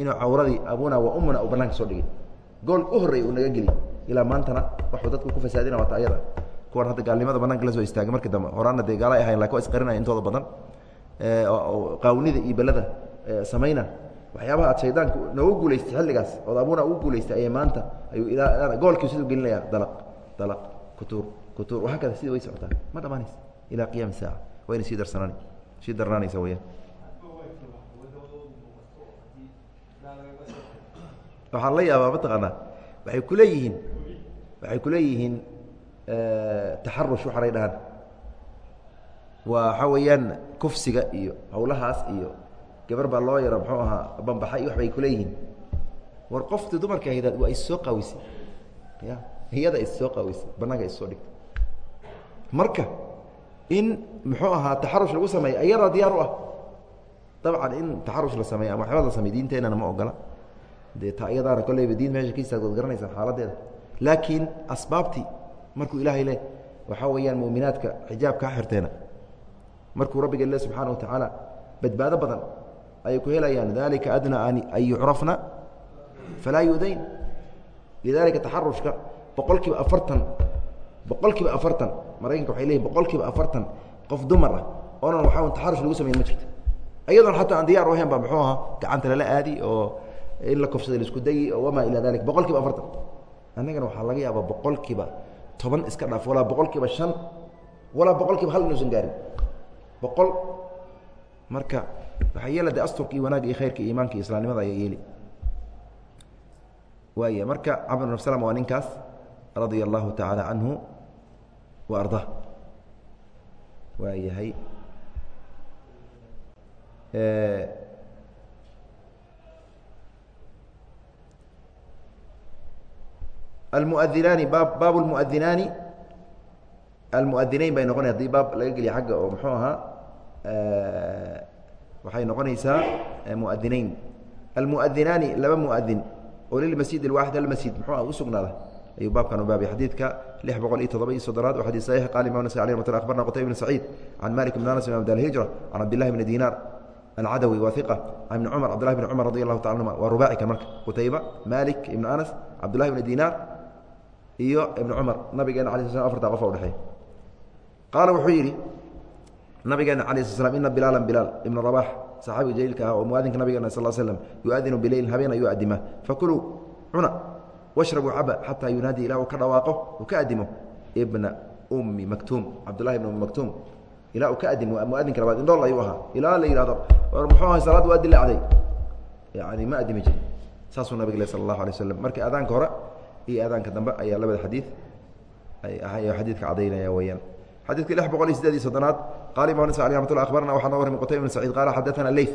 inuu cawradii abuna wa umuna uu banaanka soo dhigay. Gool u horreey uu naga geliy ilaa maantana waxuu dadku ku fasaadina waata ayada kuwan hadda gaalnimada banaanka la soo istaagay markii dambe. Horaana dee gaalay ahayn laakiin waa isqarinaya intooda badan. Qaawnida iyo belada samayna. Waxyaabaha aad shaydaanku noogu guulaystay xilligaas ood abuna ugu guulaystay ayay maanta ayuu ilaa goolkii siduu gelinaya. Dalaq dalaq kutuur kutuur. Wahaa kada sida way socotaa. Ma dhamaanaysa. Ilaa qiyaami saaca. Wayna sii darsanaan sii darnaanaysa weyaan waxaan la yaabaa mataqaanaa waxay kuleeyihiin waxay kuleeyihiin taxarush waxaanay dhahaan. Waa waxaa weeyaan kufsiga iyo hawlahaas iyo gabar baa loo yaro muxuu ahaa bambaxa iyo waxbay kuleeyihiin war qofti dumarka ahdaad waa issoo qawisay ya iyada issoo qawisay banaanka issoo dhigtay marka in muxuu ahaa taxarush lagu sameeya iyadaa diyaar u ah. Dabcan in taxarush la sameeyo ama waxba la sameyo diinteenana ma ogola. Dee ta iyadaana kolleyba diin meesha ka istaagdood garanaysaan xaaladeeda. Laakiin asbaabtii markuu ilaahay le waxaa weeyaan mu'minaadka xijaab kaa xirteena. Markuu rabbiga le subxaana wa tacaala badbaado badan ayay ku helayaan dalika adnaa an yucrafna falaa yudayn. Lidalika taxarushka boqol kiiba afartan boqol kiiba afartan maraykanka waxay leeyihiin boqol kiiba afartan qof dumar ah oonan waxaa taxarush lagu samayn ma jirto. Iyadoon xataa aan diyaar u ahayn ba muxuu ahaa gacanta lala aadi oo in la kofsada la isku dayi oo wamaa ilaa dalik boqol kiiba afartan. Annagana waxaa laga yaabaa boqol kiiba toban iska dhaaf walaa boqol kiiba walaa boqol hal inuusan gaarin. Boqol. Marka waxaa yeela de asturka iyo iyo khayrka iyo iimaanka iyo islaamnimada ayaa yeeli. Waaya marka camr bn slm waa ninkaas radia allahu tacaala canhu wa ardaa waa almuadinaani baab baab lmuadinaani almuadinayn bay noqonay haddii baab laga geliya xagga oo muxuu ahaa waxay noqonaysaa muadinayn almuadinaani laba muadin oo lilmasjid اwaaxid almasjid muxuu usugnaada ayuu baabkan u baabay xadiidka lix boqol iyo toddoba iyo soddonaad waa xadid saxiix qaal imam nasai alih mat abarna qutayb bn saciid can malik bn anas imam dar hijra can cabdillahi bni dinaar alcadawi waa iqa can ibni cumar cabdillahi bn cumar radi allahu taala anhuma waa rubaaci kan marka qutayba malik ibn anas cabdullahi bni dinaar iyo ibn cumar nabigeena ala sl afarta qof o udhexeey qaala wuxuu yidhi nabigeena ala sl slam ina bilaala bilaal ibna rabax saxaabiga jaliilka ah oo muadinka nabigeena sal slm yuadinu bileylin habeen ayuu adima fakuluu cuna washrabuu caba xataa yunaadi ilah uu ka dhawaaqo uu ka adimo ibna ummi maktuum cabdullahi ibn ummi maktuum. Ilaa uu ka adimo muadinka labaad indhool ayuu ahaa. Ilaa la yihahdo muxuu ahay salaad waa dilaacday yani ma adimi jirin. Saasuu nabig le sal allahu alay waslam marka aadaanka hore iyo aadaanka dambe ayaa labada xadii ay xadiidka cadaynaya weyaan xadidka lix boqol iyo sideedii soddonaad qala imam s amat abarna waxa noo warrami qutayba ibn saciid qala xadaana ley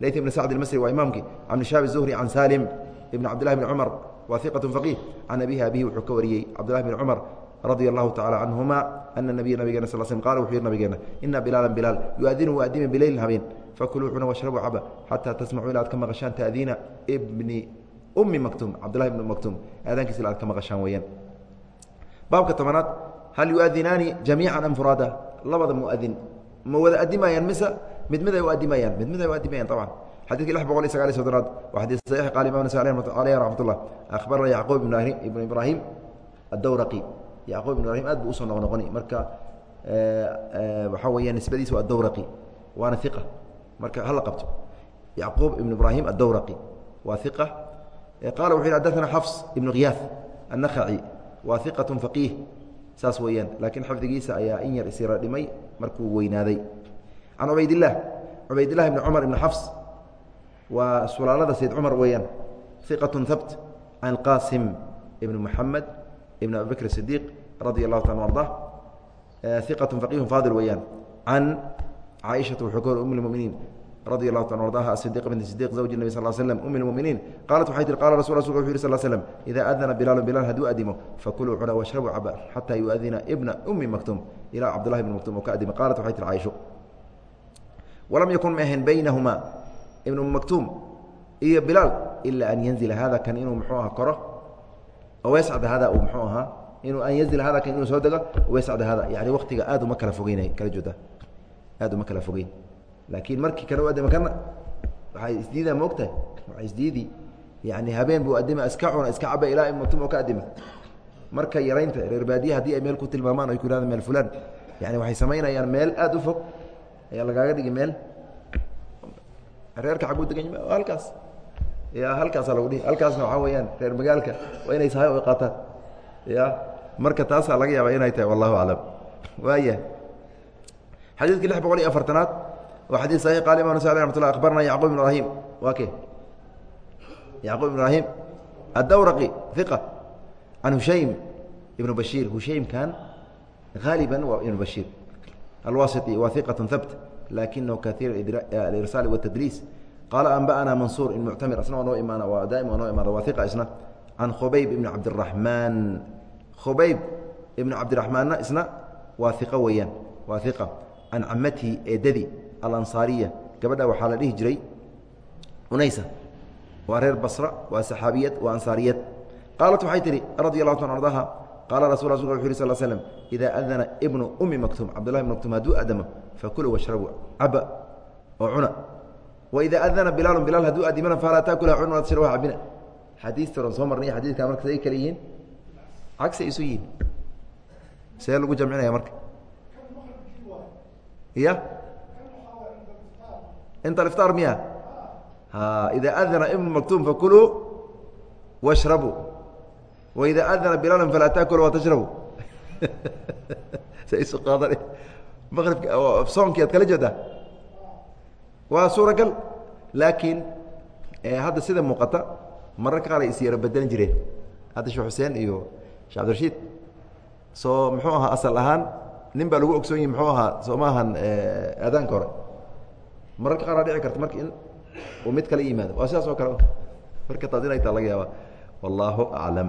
ley ibn sacd ilmasri waa imaamkii can ishaab zuhri can salim ibn cabdillahi bn cumar wa iqat faqiih. Can abihi abihi wuxuu ka wariyey cabdillahi bn cumar radia allahu tacala canhuma ana nabiya nabigeena sal sl qala wuxuu yihi nabigeena ina bilaala bilaal yuadinu waadimi bileylin habeen fakuluu cuna washrabu caba xataa tasmacuu inaad ka maqashaan taadiina bni ummi maktuum cabdillahi bni maktuum aadaankiisa ila ad ka maqashaan weeyaan. Baabka tobanaad hal yuadinaani jamiica am furaada? Labada muadin ma wada adimayaan mise mid mid ay u adimayaan mid mid ay u adimayaan طabcan xadidki lix boqol iyo sagaal iyo soddonaad waa xadid saxiix qala imam nas aleyh raxmat ullah akhbarana yacquub ibn ibraahim addawraqi. Yacquub ibn ibrahim aad buu u soo noqnoqoni. Marka waxaa weeya nisbadiisa waa adawraqi waana iqa marka hala qabto. Yacquub ibn ibraahim addawraqi. Waa iqa qala wuxu yhi xadaثana xafs ibn khiyaaf annakhaci waa iqaة faqiih. Saas weeyaan laakiin xifdigiisa ayaa in yar isira dhimay markuu weynaaday. Can cubaydillaah cubaydillahi ibni cumar ibni xafs waa sulaalada sayd cumar weeyaan iqatun habt can qaasim ibni muxamed ibn abi bakr sidiiq radia allahu taala arda iqatun faqihun faadil weeyaan can caaishata wuxuu ka hor um lmuminiin radi allahu ta ardaha asidiq bn sidiq zawji nebi sal slm um lmuminiin qaalat waxay tihi qala rasul wuxu yih sal slm idaa adana bilaalu bilaal hadduu adimo fakuluu cuna washrabuu caba xataa yuadina ibna ummi maktuum ilaa cabdullahi bn maktuum oo ka adima qaalat waxay tihi caaisho walam yakun ma ahayn baynahumaa ibn ummi maktuum iyo bilaal ila an yanzila hada kan inuu muxuu aha koro? Oo yascda hada uu muxuu ahaa inuu an yanzila hada kan inuu soo dego oo yascda hada yani waktiga aad uma kala fogeynay kala jooda. Aad uma kala fogeyn laakiin markii u adima kana waxay isdiidaa moogtahay waa isdiidi. Yani habeen buu adima iska cuna iska caba ilaa imtum oo ka adima marka yaraynta reer baadiya haddii ay meel ku tilmaamaan ay ku yihahdan meel fulaan yani waxay samaynayaan meel aada u fog. Ayaa lagaaga dhigi meel. Reerka xaguu degan halkaas. Ya halkaasaa lagu dhihi. Halkaasna waxaa weeyaan reer magaalka waa inay sahay o qaataan. Ya marka taasaa laga yaaba inay tahay wallahu aclam. Waaya xadiidka lix boqol iyo afartanaad wa xadii sai qal imam s amat la abarna yacqub ibn ibrahim wa ke? Yacqub ibn ibrahim addawraqi iqa can hushaym ibnu bashiir hushaymkan haaliba waa ibnu bashiir alwasiti waa iqaة habt lakinahu kaiir alirsaal wاtadliis qaala anba'ana mansuur in muctamir isna waa noo imaana waa daa'im waa noo imaana waa iqa isna. Can khubayb ibni cabdiraxmaan khubayb ibnu cabdiraxmaanna isna waa iqa weeyaan waa iqa can camatihi eedadii alansaariya gabadha waxaa la dhihi jiray unaysa waa reer basra waa saxaabiyad waa ansaariyad qaalat waxay tihi radi allahu ta ardaha qaala rasul rasulka wuxu yh sl slm idaa adana ibnu umi maktuum cabdullahi ibn maktuum hadduu adamo fakuluu washrabuu caba oo cuna. Waida adana bilaalu bilaal hadduu adimana falaa taakula cuna wala tashrabu cabina xadiista oran soo marnay xadiidka marka say kale yihiin. Cagsay isu yihiin. See lagu jamcinaya marka. Ya inta iftaar miya ida adana ibnu maktuum fakuluu washrabuu waida adana bilaal falaa taakulu watashrabu sa isu qaadan maqribka soonkii ad kala jeedaa waa suuragal laakiin hadda sida muuqata mararka qaar ay is yaro bedelan jireen hadda sheekh xuseen iyo shee cabdirashiid soo muxuu ahaa asal ahaan nin baa lagu ogsoon yahi muxuu ahaa soo ma ahan aadaanka hore mararka qaar dhici karta marka in uu mid kale yimaado. Waa sidaas oo kale. Marka taas inay taa laga yaaba wallaahu aclam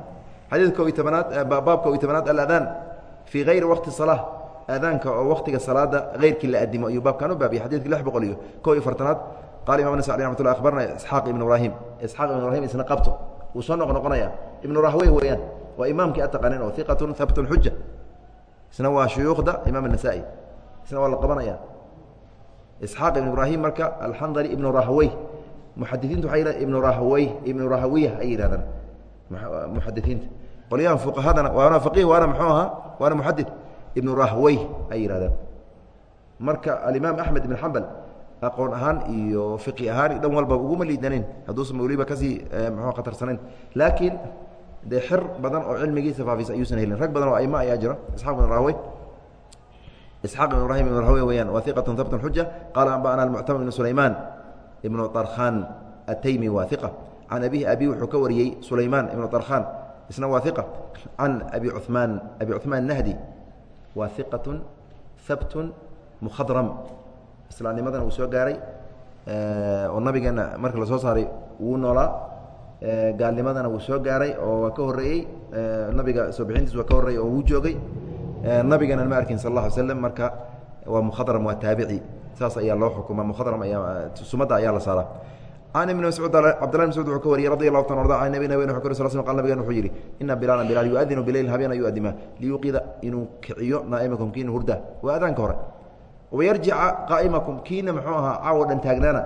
xadiidka koob iy tobanaad baabka koob iy tobanaad aladaan fii hayri waqti salaa aadaanka oo waktiga salaada heyrkii la adimo ayuu baabkan u baabiya xadidka lix boqol iyo kob iyo fartanaad qaala imam nas aleh amatullah akhbarna isxaaq ibn ibraahim isxaaq ibn ibrahim isna qabto. Wuu soo noq noqonaya ibnu rahwey weeyaan. Waa imaamkii ataqanin oo iqatun habtun xuja isna waa shuyuukhda imaam anasaa'i isna waa la qabanaya isxaaq ibn ibrahim marka alxandali ibnu rahwey muxadisiintu waay yidhahan ibnu rahwey ibnu rahwiya ay yidhahdaan muxadisiinta qolyahan fuqahadana waana faqih waana mxuu ahaa? Waana muxadid ibnu rahwey ay yidhahdaan marka alimaam axmed ibn xambal aqoon ahaan iyo fiqi ahaan dhan walba uguma liidanayn hadduusan weliba ka sii mxuu khatarsanayn laakiin dee xir badan oo cilmigiisa faafisa ayuusan helin. Rag badan oo aima ayaa jira. Isxaaq ibn rahwey isxaaq ibn ibrahim ibn rahwey weyaan wa iqatun habtun xuja qaala anba'ana almuctamar ibn sulaymaan ibnu tarkhan ataymi waa iqa can abihi abi wuxuu ka wariyey sulaymaan ibnu tarkhan isna waa iqa can abi cuثmaan abi cuثmaan nahdi waa iqatun habtun mukhadram islaamnimadana uu soo gaaray oo nabigeena marka la soo saaray wuu noolaa gaalnimadana wuu soo gaaray oo waa ka horeeyey nabiga soo bixintiis waa ka horreeyey oo wuu joogay nabigana ma arkin sal اla alay slam marka waa mukhadram waa taabici. Saas ayaa loo xukuma mukhadram ayaa sumadda ayaa la saaraa. Can ibni mascuud cabdillah mascuud wuxuu ka wariyey radi allahu ta arda an nabi nabig wuxu kor sal sl qal nabigen wuxuu yidhi ina bilaalan bilaal yuadinu bileyl habeen ayuu adimaa liyuqida inuu kiciyo naa'imakum kiina hurda. Waa adaanka hore. Wayarjica qaa'imakum kiina muxuu ahaa caawo dhan taagnaana.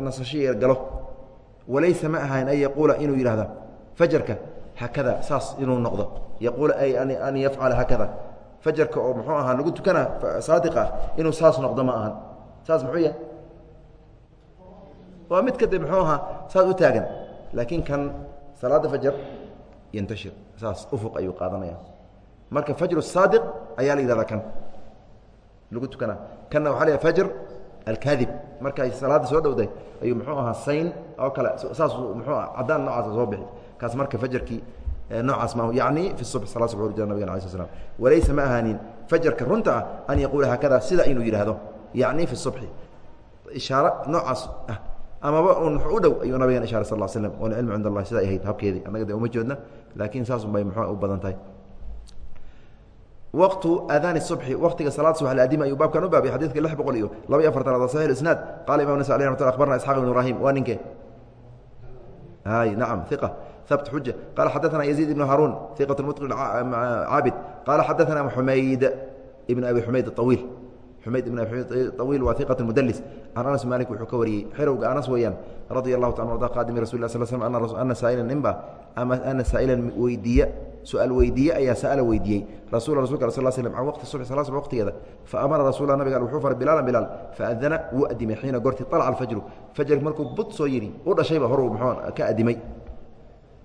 Nasasho yeer galo. Walaysa ma ahayn an yaquula inuu yidhahda fajarka haakada saas inuu noqdo. Yaquula ay an yafcala haakada fajarka oo muxuu ahaa lagu tukana saadiq ah inuu saas noqdo ma ahan. Saas muxuu yahay? Waa mid kadib muxuu ahaa saas u taagan. Laakiin kan salaada fajar yantashir. Saas ufuq ayuu qaadanaya marka fajru saadiq ayaa la yidhahdaa kan. Lagu tukana. Kanna waxa la fajr alkaadib. Markay salaada soo dhowday ayuu muxuu ahaa sayn oo kale saas muxuu ah caddaan noocaasa soo bixi. Kaas marka fajarkii noocaas ma yacni fi subx sala subx urjaa nabigan alay sl slam walaysa ma ahaanin fajarka runta ah an yaquula haakada sida inuu yidhaahdo yacni fi subxi ishaaro noocaas ah. Amaba un u dhow ayuu nabigan ishaaray sal l slam walcilmu cind allahi sida ay ahayd habkeedii. Annaga de uma joodna laakiin saasun bay muxuu u badan tahay. Waqtu aadaani subxi waqtiga salaad subax laadima ayuu baabkan u baabay xadidka lix boqol iyo laba iyo afartanaad waa saxix isnaad. Qala imam nas alay ramat abarna isxaq ibn ibrahim waa ninke. Hay nacam iqa habt xuja qala xadaثana yaziid ibn haruun iqat mutqin caabid qala xadaثana xumayd ibn abi xumayd awiil xumayd ibn abi xumayd awiil waa iqat mudlis can anas malik wuxuu ka wariyey xirowga anas weeyaan radia allahu taala arda qaadimi rasul lah sl slm ana saa'ilan ninba ama ana saa'ilan weydiiya su'aal weydiiye ayaa sa'ala weydiiyey rasul rasulka sal slm can waqti subx sala subx waqtigeeda fa amara rasuula nabiga wuxuu faray bilaalan bilaal faadana wuu adimay xiina goorti alaca alfajru fajarki markuu bud soo yidhi u dhashayba horuu muxuu ka adimay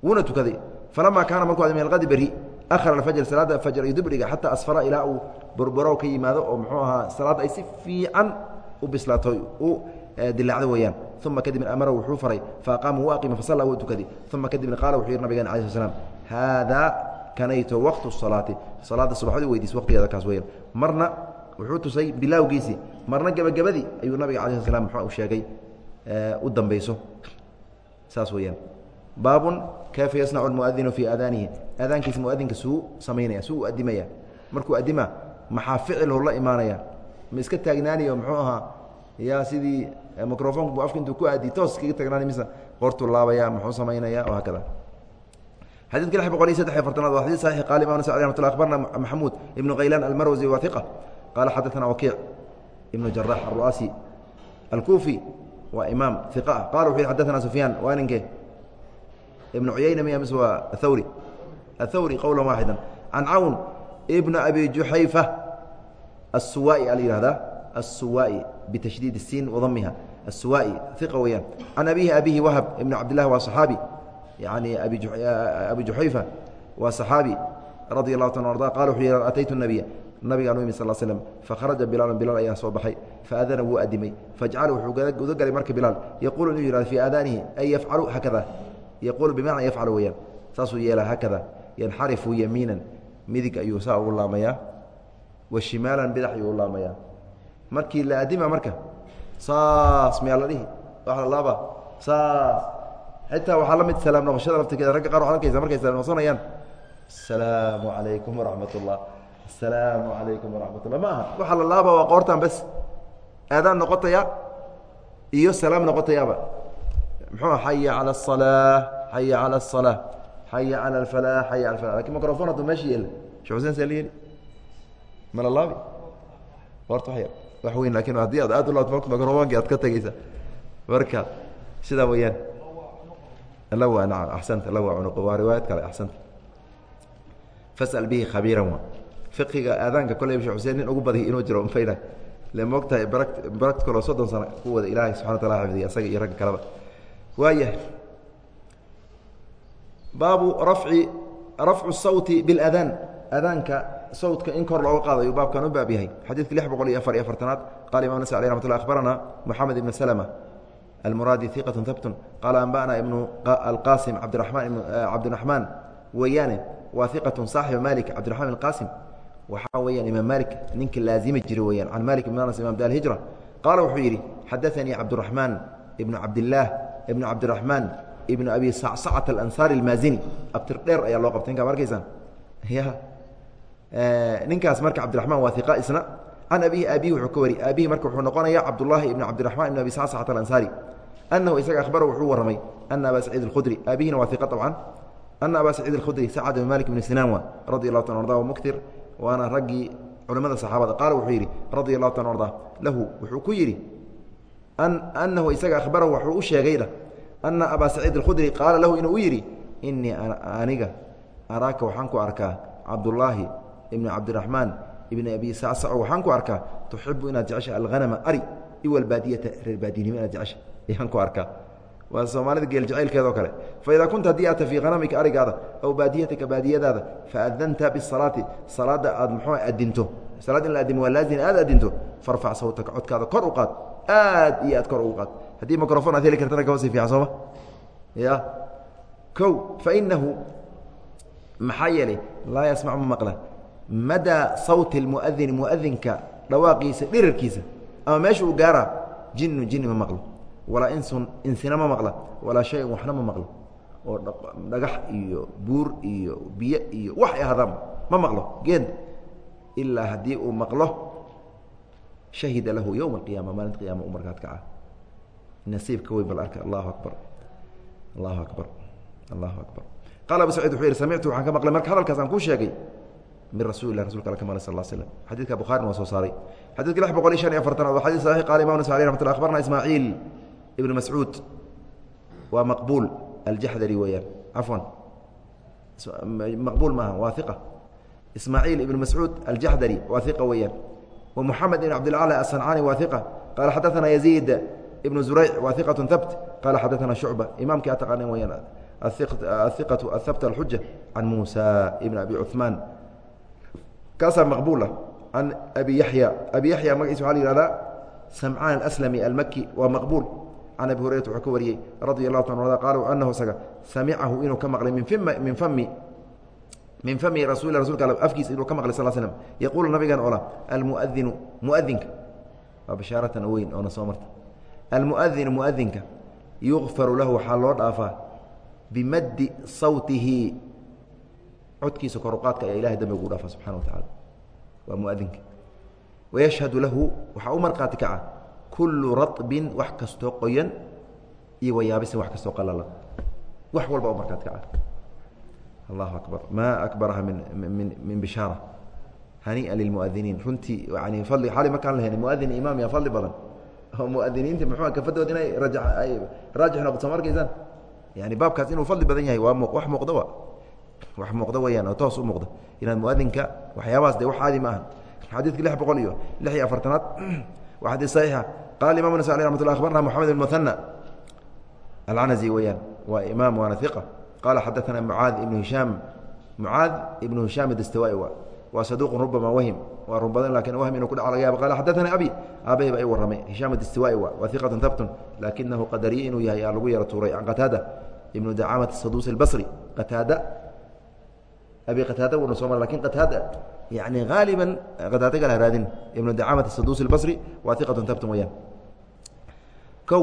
wuuna tukaday. Falamaa kaana markuu adimay alqadi beri akhara alfajr salaada fajr iyo dibdhiga xataa asfara ilaa uu burburo ka yimaado oo muxuu ahaa salaadda ay si fiican u bislaato u dilaacdo weeyaan. Uma kadibna amara wuxuu faray faaqaama wuu aqima fasalla wuu tukaday. Uma kadibna qaala wuxuu yihi nabigeena alai sl slam haadaa kanayto waqtu salaati. Salaada subaxdii weydiis waqtigeeda kaas weyaan marna wuxuu tusay bilaawgiisii marna gebagabadii ayuu nabiga ala sl slam mxu sheegay u dambeyso. Saas weyaan baabun kayfa yasnacu lmuadinu fii aadaanihi aadaankiisa muadinka suu samaynaya suu u adimaya markuu adima maxaa ficilhu la imaanaya. Ma iska taagnaaniyo muxuu ahaa yaa sidii microfonku bu afka intuu ku aadi toos kaga taagnaani mise qortuu laabaya muxuu samaynaya o hakada. Xadidka lix boqol iyo saddex iyo fartanaad waa xadid saxix qaala imam nasai ramat lla abarna maxamuud ibnu khaylaan almarwasi wa iqa qaala xadaثana wakiic ibnu jarax aru'aasi alkuufi waa imaam iqa ah. Qala wuxu yhi xadaثana sufyaan waa ninkee ibnu cuyayna miya mise waa athawri athawri qowla waaxida can cawn ibna abi juxayfa الsuwaa'i a la yihahdaa الsuwaa'i bitashdiid الsiin wadamiha الsuwaa'i iqa weyaan can abihi abihi wahab ibn cabdillahi waa صaxaabi yani abi juxayfa waa صaxaabi radi الlahu ta arda qala wuxuu yihi ataytu الnabiya nabigaan u imi sal slm fakharaja bilaalan bilaal ayaa soo baxay faadana wuu adimay fajcala wuxuu guda galay marka bilaal yaquulu inuu yihahdo fii aadaanihi ay yafcalu hakada yaquulu bimacna yafcalu weyaan saasuu yeelaa hakada yanxarifu yamiinan midig ayuu saa ugu laamayaa wa shimaalan bidax ayuu u laamayaa. Markii la adima marka saas miyaa la dhihi waa la laaba saas. Xitaa waxaa la mid salaam noqoshada laftirkeeda ragga qaar waxad arkaysa markay salaam noqsanayaan asalaamu calaykum waraxmat ullah asalaamu calaykum waraxmat ullah ma aha waxaa la laaba waa qoortan bes. Aadaan noqotaya iyo salaam noqotayaaba muxuu xaya cala asalaa xaya cala asalaa xaya cala alfalaax xaya cala alfalah laakiin microfon hadduu meesha yeela shek xuseen see la yeli ma la laabi? Horta wax yar wax weyn laakiin haddii aad aad u laabto microfonki aad ka tegeysa marka sidaa weyaan lawa naam axsanta lawa cunuq waa riwaayad kale axsanta. Fasal bihi khabiiran wa. Fiqiga aadaanka koley shek xuseen nin ugu badiy inuu jiro fayna le moogtahay kaloo soddon sano ku wada ilaahay subxana wa taala xifdiya asaga iyo ragga kaleba waayahay. Baabu rafci rafcu sawti biاladaan adaanka sawtka in kor looga qaadayo baabkan u baab yahay. Xadiidka lix boqol iyo afar iyo afartanaad qala imam nas alي ramat lla akhbarana moxamed ibn slma almuraadi iqat habtun qaala anba'na ibnu alqasim cabdiramaan cabdiraxmaan weeyaane waa iqatu saaxiba malik cabdiraxman alqasim waxaa weyaan imaam malik ninka laazimi jira weyaan can malik ibn anas imam dar hijra qaala wuxuu yidhi xadaanii cabdiraxmaan ibnu cabdillaah ibnu cabdiraxmaan ibnu abi sacsacat alansaari almaazini abtir dheer ayaa loo qabtay ninkaa ma arkaysaan ya ninkaas marka cabdiraxmaan waa iqa isna can abihi aabihi wuxuu ka wari aabihi marka wuxuu noqonaya cabdullaahi ibnu cabdiraxmaan ibn abi sacsacat alansaari anahu isaga ahbara wuxuu warramay ana aba saciid alkhudri. Aabihina waa iqa abcan ana aba saciid alkhudri sacad ibn malik ibni sinaan wa radi allahu ta arda muktir waana raggii culimmada saxaabada. Qaala wuxuu yidhi radia allahu ta arda lahu wuxuu ku yidhi anahu isaga ahbarahu waxuu u sheegayda ana abaa saciid alkhudri qaala lahu inuu u yidhi inii aniga araaka waxaan ku arkaa cabdullaahi ibni cabdiraxmaan ibni abi sacsaco waxaan ku arkaa tuxibu inaad jecesha alhanama ari iwal baadiyata reer baadinimo inaad jecesha ayaan ku arkaa waa soomaalida geel jacaylkeedao kale faidaa kunta haddii aata fii hanamika arigaada aw baadiyatika baadiyadaada faadanta bisalaati salaada aad muxuu adinto salaad in la adimo waa laazim aad adinto farfac sawtaka codkaada kor u qaad aad iyo aad kor ugu qaad. Haddii microfon aad heli kartana kaba sii fiican ya. Kow fainahu maxaa yeelay laa yasmac ma maqla. Madaa sawti اlmuadini muadinka dhawaaqiisa dhirarkiisa ama meesha uu gaaraa jinnu jinni ma maqlo. Walaa insun insina ma maqla. Walaa shay waxna ma maqlo. Oo dhagax iyo buur iyo biyo iyo wax ay ahadaanba ma maqlo. Geed ilaa haddii uu maqlo shahida lahu yowma alqiyaama maalinta qiyama u markaad kaca. Nasiibka weyn bal arka allahu akbar. Allahu akbar. Allahu akbar. Qala abu sacid wuxuu yihi samictu waxaan ka maqlay marka hadalkaas aan kuu sheegay min rasuuli lah rasulka al ka sal l slm xadidka bukhaarina waa soo saaray. Xadidka lix boqol iyo iyo afartanaad waa xadid saxix qala imam nas alي ramat lla ismaaciil ibn mascuud. Waa maqbuul aljaxdari weeyaan. Cafwan maqbuul maaha waa iqa ismaaciil ibn mascuud aljaxdari waa iqa weeyaan wa muxamed ibn cabdilcala asancaani waa iqa qaala xadaثana yaziid ibn zurayc waa iqaة habt qaala xadaثana shucba imaamkii a taqaanin weyaan aiqaةu ahabt alxuja can muusa ibn abi cuثmaan kaasaa maqbuul ah can abi yaxya abi yaxya magaciisa waxa la yihahdaa samcaan aslami almaki waa maqbuul can abi hurayrata wuxuu ka wariyey radi allahu ta qala anahu isaga samicahu inuu ka maqlay min fami min fami rasul rasulka afkiisa inuu ka maqlay sal slm yaquulu nabigan ola almuadinu muadinka waa bashaaratan weyn oona soo marta almuadinu muadinka yukfaru lahu waxaa loo dhaafaa bimaddi sawtihi codkiisa koruqaadka ayaa ilahay dambi ugu dhaafa subxana wa tacaala waa muadinka wayashhadu lahu waxaa u markhaati kaca kullu raطbin wax kastoo qoyan iyo wayaabisin wax kastoo qalalan wax walba u markhaati kaca allahu akbar. Ma akbaraha min min bishaara hania lilmuadiniin runtii yani fadli xali markaan lahayn muadin imaam yaa fadli badan. Oo muadiniinta muxua kafadood inay raja ay raajix noqoto ma arkaysaan yani baabkaas inuu fadli badan yahay waa wax muuqda wa wax muuqda weyaan oo toos u muuqda inaad muadinka waxyaabahaas de wax caadi ma aha xadiidka lix boqol iyo lix iyo afartanaad waa xadiis saxiixa. Qala imam nas alي ramat lla abarna moxamed ibn muhana alcanazi weyaan waa imaam waana iqa qala xadaثana mucaad ibnu hishaam mucaad ibnu hishaam dastawaai wa waa saduq rubama wahim waa run badan lakin wahm inuu ku dhac laga yaaba qala xadaثani abi aabahayba i warramay hishaam dastawaai wa waa iqatu habtun lakinahu qadariy inuu yahay aa lagu yaro tuuray can qataada ibnu dacamat sadusi اlbasri qataada abi qataada wuna soo mara lakin qataada yani haaliba qataada kala raadin ibnu dacamat sadusi اlbasri waa iqatu habtun weyaan o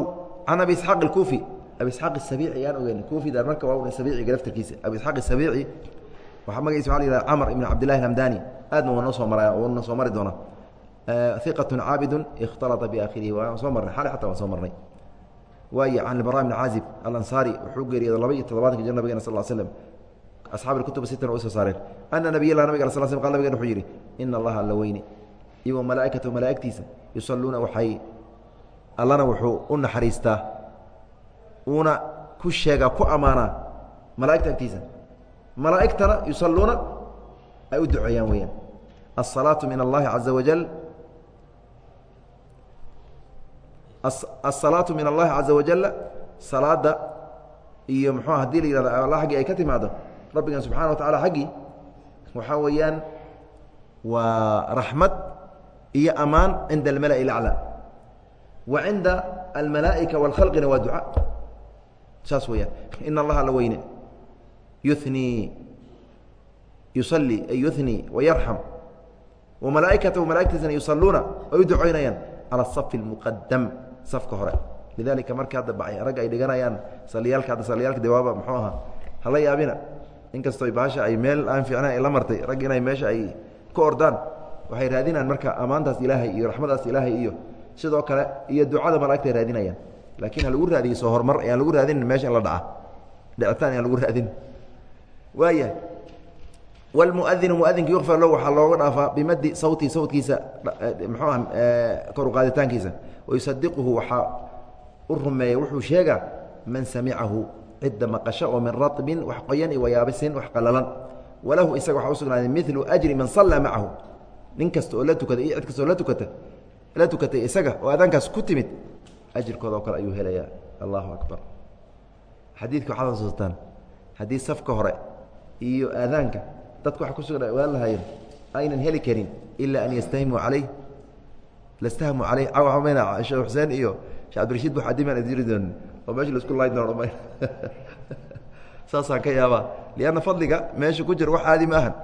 can abi isxaaq اkufi abi isaq asabiici aan ogeyn kufida marka waa sabiiciga laftarkiisa abi isaq asabiici waaa magaciisa waa la yihahda camr ibn cabdillahi hamdani aadna waa noo soo maraya waa na soo mari doona iqat caabidu ikhtalata biaakhirihi waan soo marnay xali xataa waan soo marnay. Waay can bara bn caazib alansaari wuxuu geeriyooda laba iyo todobaatanka jir nabgena sal slm asxaab kutuba sitana uso saareen. Ana nabiylah nabig sl sl qa nabigen wuxuu yidhi ina allaha alla weyne. Iyo wamalaa'ikatahu malaa'igtiisa yusaluuna waay allana wuxuu u naxariistaa uuna ku sheegaa ku ammaanaa malaa'igta agtiisa malaa'igtana yusaluuna ay u duceeyaan weyaan الصلاaة min الlahi عaزa waجل الصلاaة min الlahi عaزa waجaل salaada iyo mxu hadii la yihahdo alla aggii ay ka timaado rabbigan subحana wa taعala xaggii waxaa weeyaan waa raxmad iyo amaan cinda الmalأ الأعlى wa cinda الmalaaئكa والkhalqina waa duعاء saas weyaan in allaha la weyne. Yunii yusalii ay yunii wayaram wamalaa'ikatahu malaa'igtiisana yusaluuna ay u ducoynayaan cala asafi اlmuqadam safka hore. Lidalika marka hadda ragga ay dhiganayaan saliyaalka saliyaalka dawaaba muxuu ahaa? Hala yaabina. Inkastoo baasha ay meel aan fiicnayn ay la martay rag inay meesha ay ku ordaan waxay raadinayaan marka ammaantaas ilaahay iyo raxmadaas ilaahay iyo sidoo kale iyo ducada malaigta raadinayaan laakiin ha lagu raadiyo soo horumar ayaan lagu raadinin meesha la dhaca. Dhicitaan ayaan lagu raadin. Waaya wlmuadinu muadinka yukfar lahu waxaa looga dhaafaa bimadi sawti sawtkiisa mxuu ah kor uqaaditaankiisa wayusadiquhu waxaa u rumeeya wuxuu sheegaa man samicahu cidda maqasho oo min raطbin wax qoyan i wayaabisin wax qalalan walahu isaga waxaa usugnaaday milu ajri man sallaa macahu nin kasta oo la tukata iyo cid kasta oo la tukata la tukatay isaga oo aadaankaas ku timid ajirkooda oo kale ayuu helayaa. Allahu akbar. Xadiidka waxaad xasuusataan haddii safka hore iyo aadaanka. Dadku waa kusugan waan lahaayeen. Aynan heli karin ilaa an yastahimuu caleyh lastahmuu caleyh cawameyna sheekh xuseen iyo shee cabdirashiid buxadimaan jiri doonin oo meesha la isku layn doono dhamay saasaan ka yaabaa. Lianna fadliga meesha ku jira wax caadi ma ahan.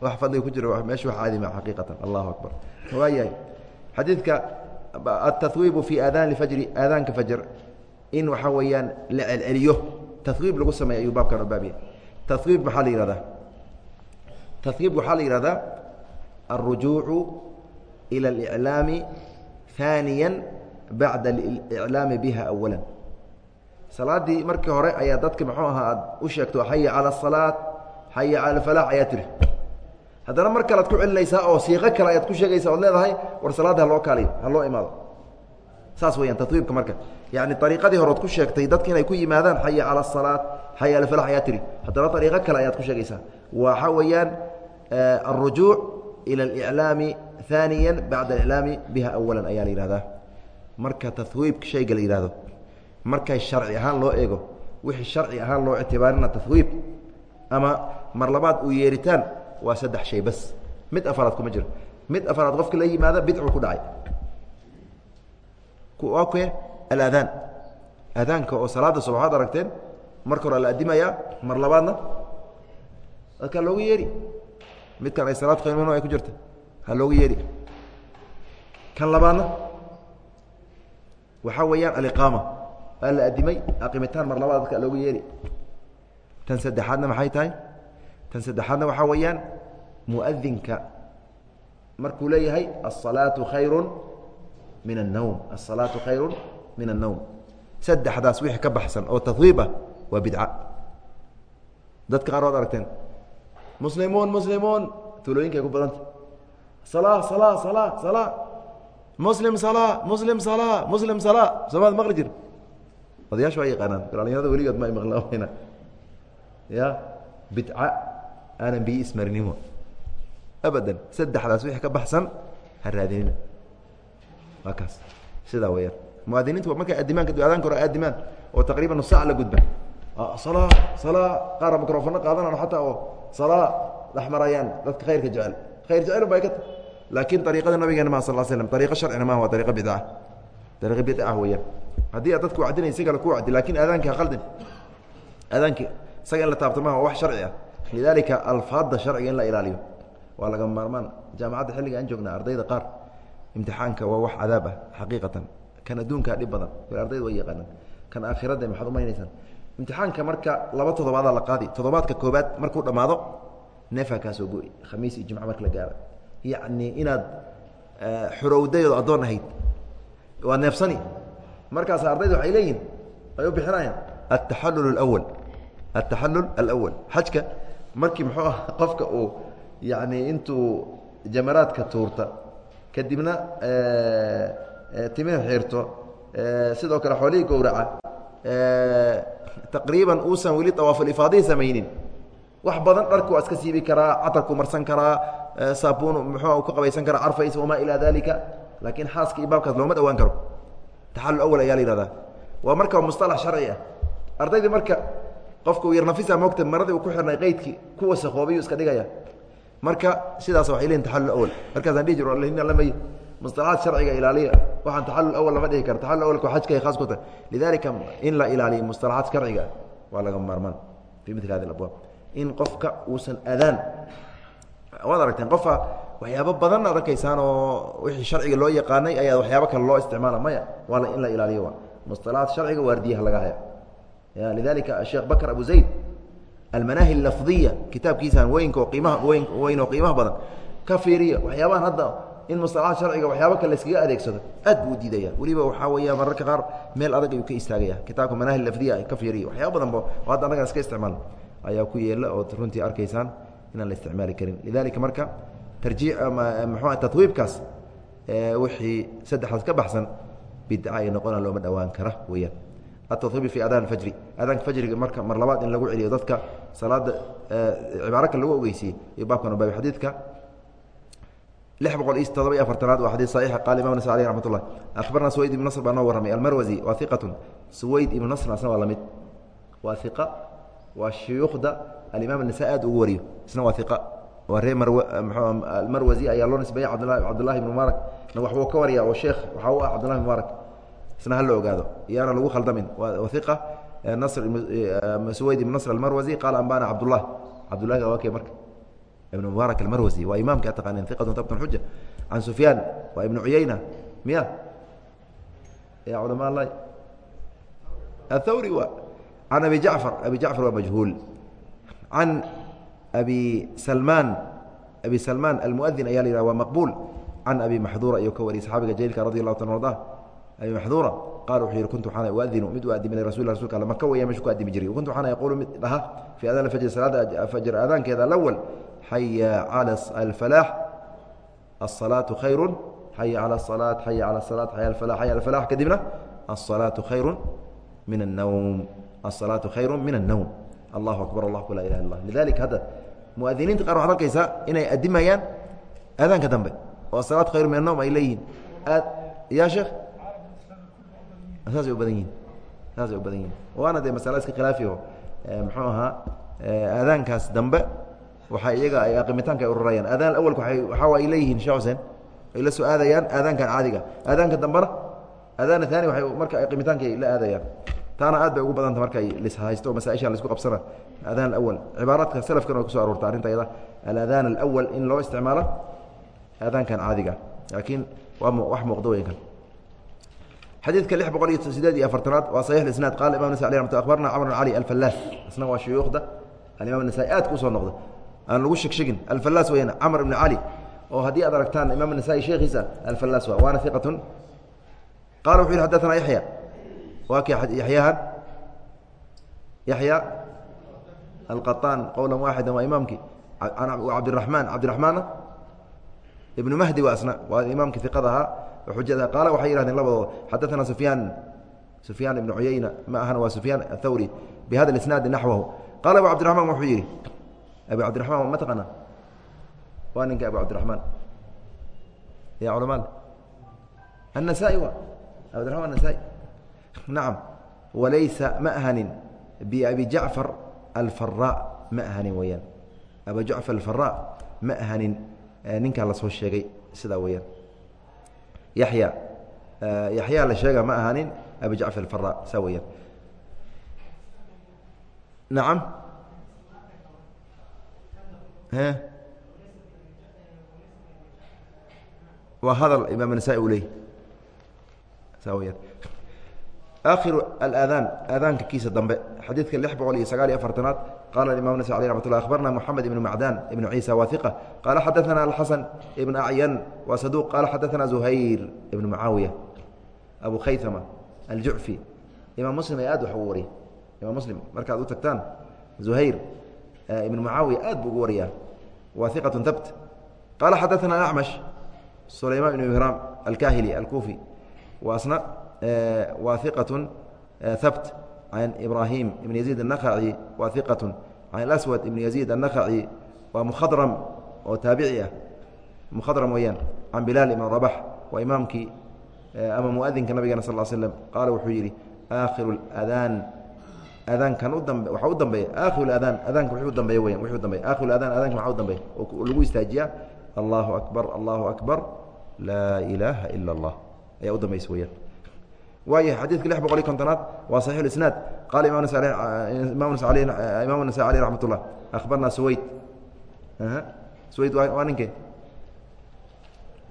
Wax fadliga ku jira meesha wax caadi maa xaqiiqatan. Allahu akbar. Waayahay xadiidka atahwiibu fi aadaan fajri aadaanka fajr in waxaa weeyaan la celceliyo tahwiib lagu sameeya ayuu baabkan u baabiyay tahwiib maxaa la yihahdaa tahwiib waxaa la yihahdaa alrujuucu ilى اlإclaami ثaaniya bacda اliclaami biha awala salaaddii markii hore ayaa dadka muxuu ahaa aad u sheegto xaya calى الصalaaة xaya calى اfalaax ayaa tiri haddana mar kale ad ku celinaysaa oo siiqo kale ayaad ku sheegaysa oad leedahay war salaada haloo kaaliyo haloo imaado. Saas weyaan tadriibka marka. Yani ariiqadii horeod ku sheegtay dadki inay ku yimaadaan xaya cala asalaa xaya cala falax ayaa tiri. Haddana ariiqo kale ayaad ku sheegaysaa. Waxa weeyaan eh, alrujuuc ila aliclaami ثaaniya bacda aliclaami biha awala ayaa la yihahdaa marka tawiibka shayga la yihahdo markay sharci ahaan loo eego wixii sharci ahaan loo ictibaarina tawiib ama mar labaad uu yeeritaan waa saddex shay bas. Mid afaraad kuma jiro. Mid afaraad qofka la yimaada bidcu ku dhacay. Ke alaadaan aadaanka oo salaada subaxaad aragteen marka hore la adimayaa mar labaadna dadka loogu yeeri. Midkan ay salaad min ay ku jirta ha loogu yeeri. Kan labaadna waxaa weeyaan aliqaama. Waa la adimay aqimitaan mar labaad dadka loogu yeeri. Tan saddexaadna maxay tahay tan saddexaadna waxaa weeyaan muadinka markuu leeyahay asalaatu khayru min annowm asalaatu khayru min annowm saddexdaas wixii ka baxsan oo tawiib ah waa bidca. Dadka qaar waad aragteen muslimuun muslimuun tuulooyinka ay ku badanta salaa salaa salaa salaa muslim salaa muslim salaa muslim salaa soomaad maqli jir. Odayaasha waa yaqaanaan dhalinyarada weligood ma ay maqlaana ya bidca aanan biyi ismarinimo abadan saddexdaas wixii ka baxsan ha raadinina waa kaas sidaa weyaan muadiniintu markay adimaan kadib adaanka hore adimaan oo taqriiban nus saac la gudba salaa salaa qaara microfono qaadanaan xataa oo salaa dhex marayaan dadka khayrka jecel khayr jecel bay ka ta laakiin ariiqada nabigeena ma sal slam ariiqo sharcina maaha waa ariiqo bidca ariiqo bidca weeyaan haddii aad dadku wacdinay si kale ku wacdi laakiin aadaanka haqaldin aadaanki isaga in la taabto maha wax sharci ah lidaalika alfaadda sharciga in la ilaaliyo waa laga maarmaan. Jaamacadda xilliga aan joognaa ardayda qaar imtixaanka waa wax cadaab ah xaqiiqatan. Kan adduunkaa dhib badan ardayda way yaqaanaan. Kan aakhirada maxaad umaynaysaan imtixaanka marka laba toddobaadaa la qaadi toddobaadka koobaad markuu dhammaado neefaa kaa soo go-i khamiis iyo jimco marka la gaaro. Yacni inaad xurowdayood addoon ahayd waa neefsani. Markaas ardayda waxay leeyihiin ay u bixinayaan altaxallul alawal altaxallul alawal xajka markii muxuu ah qofka uu yacni intuu jamaraadka tuurta kadibna timih xiirto sidoo kale xoolihii gowraca taqriiban uusan weli awaafulifaadihi samaynin. Wax badan dharku waa iska siibi karaa catarku marsan karaa saabuun muxuu ka qabaysan karaa carfays wamaa ilaa dalika laakiin xaaska iyo baabkaas looma dhawaan karo. Taxallul awal ayaa la yihahdaa waa marka musطalax sharci ah. Ardaydii marka qofka uu yarnafisa moogta maradii uu ku xirnay qeydkii ku wasakoobayu iska dhigaya marka sidaas waxay leeyihin taxallul awal markaasaan dhihi jiro lamay musطalaxaad sharciga ilaaliya waxaan taxallul awal lama dhihi karo taxallul awalka xajkay khaas ku tahay lidalika in la ilaaliyo musطalaxaad sharciga waa laga maarmaan fii mil hadi abwaab in qofka uusan adaan waad aragteen qofa waxyaabo badan ad arkaysaan oo wixii sharciga loo yaqaanay ayaa waxyaabo kale loo isticmaala maya waa in la ilaaliyo wa musطalaxaad sharciga waardiyaha laga haya ya lidalika sheekh bakr abu zayd almanaahi lafdiya kitaabkiisaan weynka oo qiimaha weyn weyn oo qiimaha badan ka fiiriya waxyaabahan hadda in musطalaxaad sharciga waxyaabo kale layskaga adeegsado aad buu udiidaya weliba waxaa weeya mararka qaar meel adag ayuu ka istaagaya. Kitaabka manaahi lafdiya ka fiiriya. Waxyaaba badan ba oo hadda annagan iska isticmaalno ayaa ku yeela ood runtii arkaysaan inaan la isticmaali karin. Lidalika marka tarjiic mxua tatwiibkaas wixii saddexdaas ka baxsan bidca ay noqona looma dhowaan kara weeyaan atwiib fi adaan fajri. Adaanka fajriga marka mar labaad in lagu celiyo dadka salaada cibaaro kale lagu ogeysiiyey iyo baabkan baab xadiidka. Lix boqol iyo todoba iyo afartanaad waa xadiid saxiixa qaala imam nas aleyh raxmat ullah akhbarna suwayd ibnu nasr baa noo warramay almarwasi waa iqatun suwayd ibnu nasr asna waa la mid waa iqa waa shuyuukhda alimaam anasa aad ugu wariyo isna waa iqa waa ree marwasi ayaa loo nisbeeyey cabdullahi ibn mubaarak na waxbuu ka wariya oo sheekh waxaa u ah cabdullahi mubaarak isna hala ogaado. Iyaana lagu khaldamin. Waa iqa nasr suwayd ibn nasr almarwasi qaala ambana cabdullah cabdullahi waa kee marka? Ibn mubaarak almarwasi waa imaamka taqaaneen iqatun tabtun xuja can sufyaan waa ibnu cuyayna miya? Ya culamaa allahi athawri wa can abi jacfar abi jacfar waa majhuul. Can abi salmaan abi salmaan almuadin ayaa la yihah waa maqbuul. Can abi maxduura ayuu ka wariyay saxaabiga jaliilka radi allahu ta arda maxduura qaal wuxuu yihi kuntu waxaana uadinu mid u adimi rasul rasulka alle maka weya meshu ku adimi jiray kuntu waxaana yaquulu mid dhaha fii adaan fajri salaada fajr aadaankeeda alawal xaya cala alfalaax asalaatu khayru xaya cala asalaat xaya cala asalaat xaya alfalax xaya alfalax kadibna asalaatu khayru min annowm asalaatu khayru min annowm allahu akbar allahu laa ilaha illa lidalika hadda muadiniinta qaar waxad arkaysaa inay adimayaan aadaanka dambe oo asalaatu khayru min annowm ay leeyihiin aad ya sheekh saasay u badan yihiin saasay u badan yihiin waana dee masala iska khilaafiho muxuu ahaa aadaankaas dambe waxaa iyaga ay aqimitaanka ay ururayaan. Aadaan awalka waay waxaa ay leeyihiin sheekh xuseen. Ay la soo aadayaan aadaankan caadiga. Aadaanka dambena aadaan aani waay marka ay la aadayaan. Taana aad bay ugu badanta markay lishaysto o masaaishan la isku qabsana. Adaan awal. Cibaaraadka salafkan way kuso aroorta arrinta yada aladaan alawal in loo isticmaalo aadaankan caadiga. Laakiin waa wax muuqdo weynkan xadiidka lix boqol iyo sideed iyo afartanaad waa saxiix isnaad qaala imam nasai alay mat abarna camran cali alfalaas isna waa shuyuukhda. Alimaam nasaai aadka u soo noqda aan lagu shegshegin. Alfalaas weyaan camr ibn cali oo haddii aad aragtaan imaam nasaai sheekhiisa alfalaas waa waana iqatun qaala wuxu yidhi xadaanaa yaya waa kii yaxyahan yaxya alqaطaan qowla waaxida waa imaamkii cabdiramaan cabdiraxmaana ibnu mahdi waa isna waa imaamkii iqada ahaa xujada qaala waxay yihahdeen labadoo xadaana sufyaan sufyaan ibnu cuyeyna ma ahana waa sufyaan athawri bi hada isnaadi naxwahu qaala abu cabdiraxmaan wuxuu yidhi abu cabdiraxmaan ma taqaanaa waa ninka abu cabdiraxmaan ya culamaal annasaa-i wa abdirman anasa nacam walaysa ma ahanin biabi jacfar alfaraa ma ahanin weyaan abu jacfar alfaraa ma ahanin ninkaa la soo sheegay sidaa weyaan yaya eh, yaxyaa la sheega ma ahaanin? Abu jacfar alfara saa weeyaan. Nacam waa hadal imaam nasaa-i u saa weyaan aakhiru alaadaan aadaanka kiisa dambe xadiidka lix boqol iyo sagaal iyo afartanaad qala imam aleh ramat lah abarna moxamed ibn macdan ibn ciisa wa iqa qala xadaana alxasan ibn acyan wa saduq qala xadaana zuhayr ibn mucaawiya abu khayama aljucfi imaam muslim aad wax ugu wariya imaam muslim markaad u tagtaan zuhayr ibn mucaawiya aad buu ugu wariyaa wa iqatu habt qala xadaana acmash sulayman ibn ihram alkahili alkufi wasna waa iqaة habt can ibrahim ibn yaziid anakhaci waa iqatu can aswad ibn yaziid annakhaci waa mukhadram oo taabici ah mukhadram weyaan can bilaal ibn rabax waa imaamkii ama muadinka nabigeena sal slm qaala wuxuu yidhi aakhiru adaan adaankan udambe waxa u dambeeya aakhiru adaan adaanka wuxuu dambeeya weyan wuxuu dambeya aakhiru adaan adaanka waxa u dambeeya oo lagu istaajiya allahu akbar allahu akbar laa ilaaha ila allah ayaa u dambaysa weyaan waayahay xadiidka lix boqol iyo kontonaad waa saxiix isnaad qaala imam imam imam nasa aleyh raxmat ullah akhbarna suwayd suwayd waa ninkee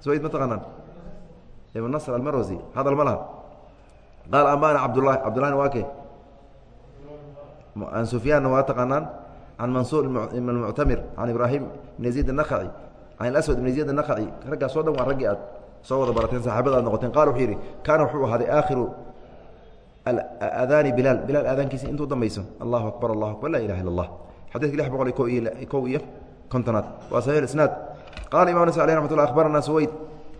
suwayd ma taqaanaan ibn nasr almarwasi hadal ma laha qaala ambana cabdullahi cabdullahna waa kee an sufyaanna waa taqaanaan can mansuur ibn muctamir can ibraahim ibn yaziid الnakhaci can aswad ibn yaziid الnakhaci raggaas o dhan waa raggii aad soo wada barateen saxaabada ad noqoteen. Qala wuxuu yidhi kaana wuxuu ahaaday aakhiru adaani bilaal. Bilaal aadaankiisa intuu dambayso allahu akbar allahu akbar laa ilaha illa allah xadidka lix boqol iyo ko iyo kow iyo kontonaad. Waa saxiix isnaad qala imam nas aleh ramat llah akhbarana suwayd.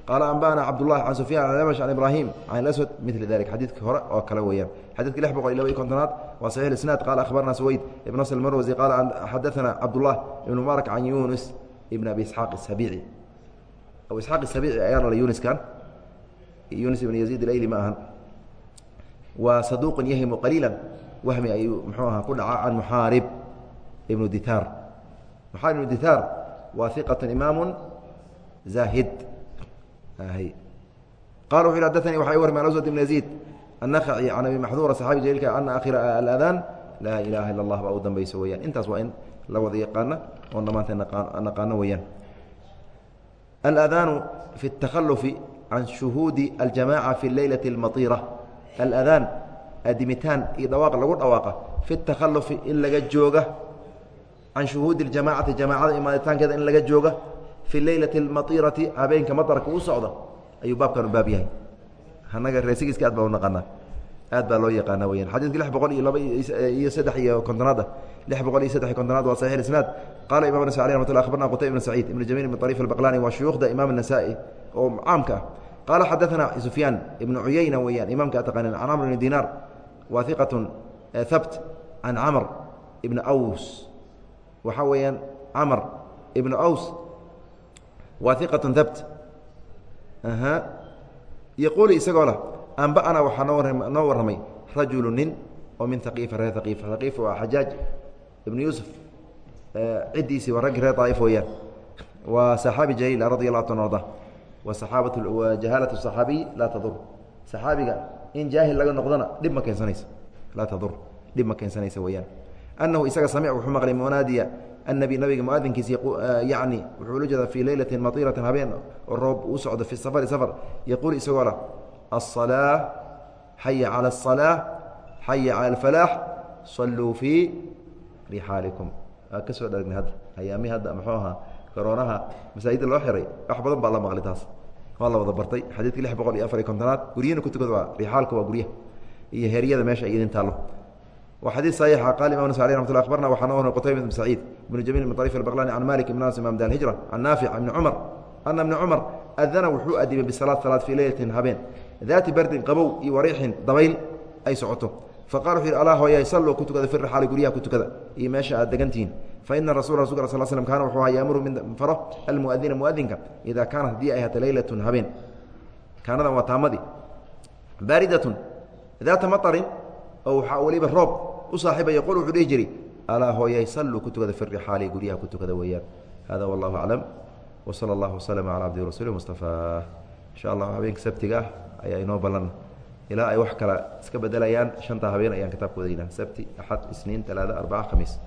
Qaala anba'ana cabdullah can sufyan an amash can ibrahim can aswad mila dalik xadiidka hore oo kale weeyaan. Xadidka lix boqol iyo laba iyo kontonaad waa saxiix isnaad qala akhbarana suwayd ibn nasr almarwasi qaala xadaثana cabdullah ibn mubaarak can yunus ibn abi isxaaq isabici abu isxaaq isabici ayaa dhalay yuniskan yunis ibn yaziid ilayli ma ahan waa saduuqun yahimu qaliila wahmi ayuu muxuu ahaa ku dhacaa can muxaarib ibnu ditaar muxaarib ibnu ditaar waa iqatun imaamu zaahid qala wuxu yhi xadanii waxa warmi an aswad ibn yaziid annakhaci can abi maxduura saxaabi jaliilka ana akhira aladaan laa ilaaha illa allah baa u dambayso weyaan intaas waa in la wada yaqaana oon dhammaanteen naqaano weeyaan الأdاn في التkلف عan شhuهuudi الجamاعة في الleyلة الmaطيرة الأdاn adimitaan iyo dhawاaq lagu dhawaaqa في التkلف in laga jooga can شhuهuudi الجamاعaةi جamاعada imaaditaankeeda in laga jooga في leyلaة الmaطيرaةi habeenka maطرka u socda ayuu baabkan u baab yahay anaga reesigiiska aad baa u naqanaa aad baa loo yaqaana weyaan xadidka lix boqol iyo laba iyo saddex iyo kontonaad ah lix boqol iyo saddex iyo kontonaad waa saxiix isnaad qala imam nasai alih ramat llah akhbarna qutayb ibn saciid ibn jamiil ibn طariif albaqlani waa shuyuukhda imaam الnasa'i oo caamka ah qaala xadaثana sufyaan ibnu cuyayna weeyaan imaamka ataqanin can camr ibni dinaar waa iqatun habt can camr ibni aws waxaa weeyaan camr ibnu aws waa iqatun habt yaquuli isagoo lah amba'ana waxaa noo noo warramay rajulu nin oo min haqiifa reer haqiifa haqiifa waa xajaaj ibnu yuusuf ciddiisii waa raggi reer daa'if weeyaan waa saxaabi jaliil radi allahu tan arda wa saxaabatu wa jahaalatu saxaabiyi laa tadur saxaabiga in jaahil laga noqdona dhib ma keensanayso laa tadur dhib ma keensanaysa weyaan anahu isaga samic wuxuu maqlay munaadiya annabi nabiga muadinkiisa yani wuxuu ula jeedaa fii leylatin matiratin habeen oo roob uu socdo fi safari safar yaquul isagoo lah aلصalaa xaya calى الصalaaة xaya calى اlfalaax saluu fii rixaalikum aa ka soo dhargnay hadda ayaami hadda muxuu ahaa koroonaha masaajidda loo xiray. Wax badan baa la maqli taas. Waa la wada bartay. Xadiidka lix boqol iyo afar iyo kontonaad guryana ku tukada waa rixaalka waa guryaha iyo heeryada meesha ay idin taallo. Wa xadiid saxiixa qaala imam nas alي ramat lla abarna waxaa noo qutayba bn saciid bn jamiil min ariif albaqlani can malik ibn anas imam da alhijra can naafic ibni cumar ana ibna cumar adana wuxuu adibay bisalaad salaad fii leylatin habeen. Daati bardin qabow iyo wariixin dabayl ay socoto faqala wuxu yidhi alaa hooyay salluu ku tukada fi raxaali guryaha ku tukada iyo meesha aad degantihiin fa ina rasuula rasulka sal slm kaana wuxuu ahaa yaamuru mid faro almuadina muadinka idaa kaanat haddii ay hata leylatun habeen kaanadan waa taamadii baaridatun daata maطarin oo waxaa weliba roob u saaxiiba yaquul wuxuu dhihi jiray alaa hooyay salluu ku tukada fi rixaali guryaha ku tukada weeyaan hada wallahu aclam wa sala allahu waslama cala cabdi rasuuli mustafa insha allah habeenka sabtiga ah ayaa inoo ballan ilaa ay wax kala iska bedelayaan. Shanta habeen ayaan kitaabka wadaynaa sabti axad isniin talaada arbaca khamiis.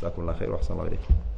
Jasakum اllah khayr waxsan اllah ilayk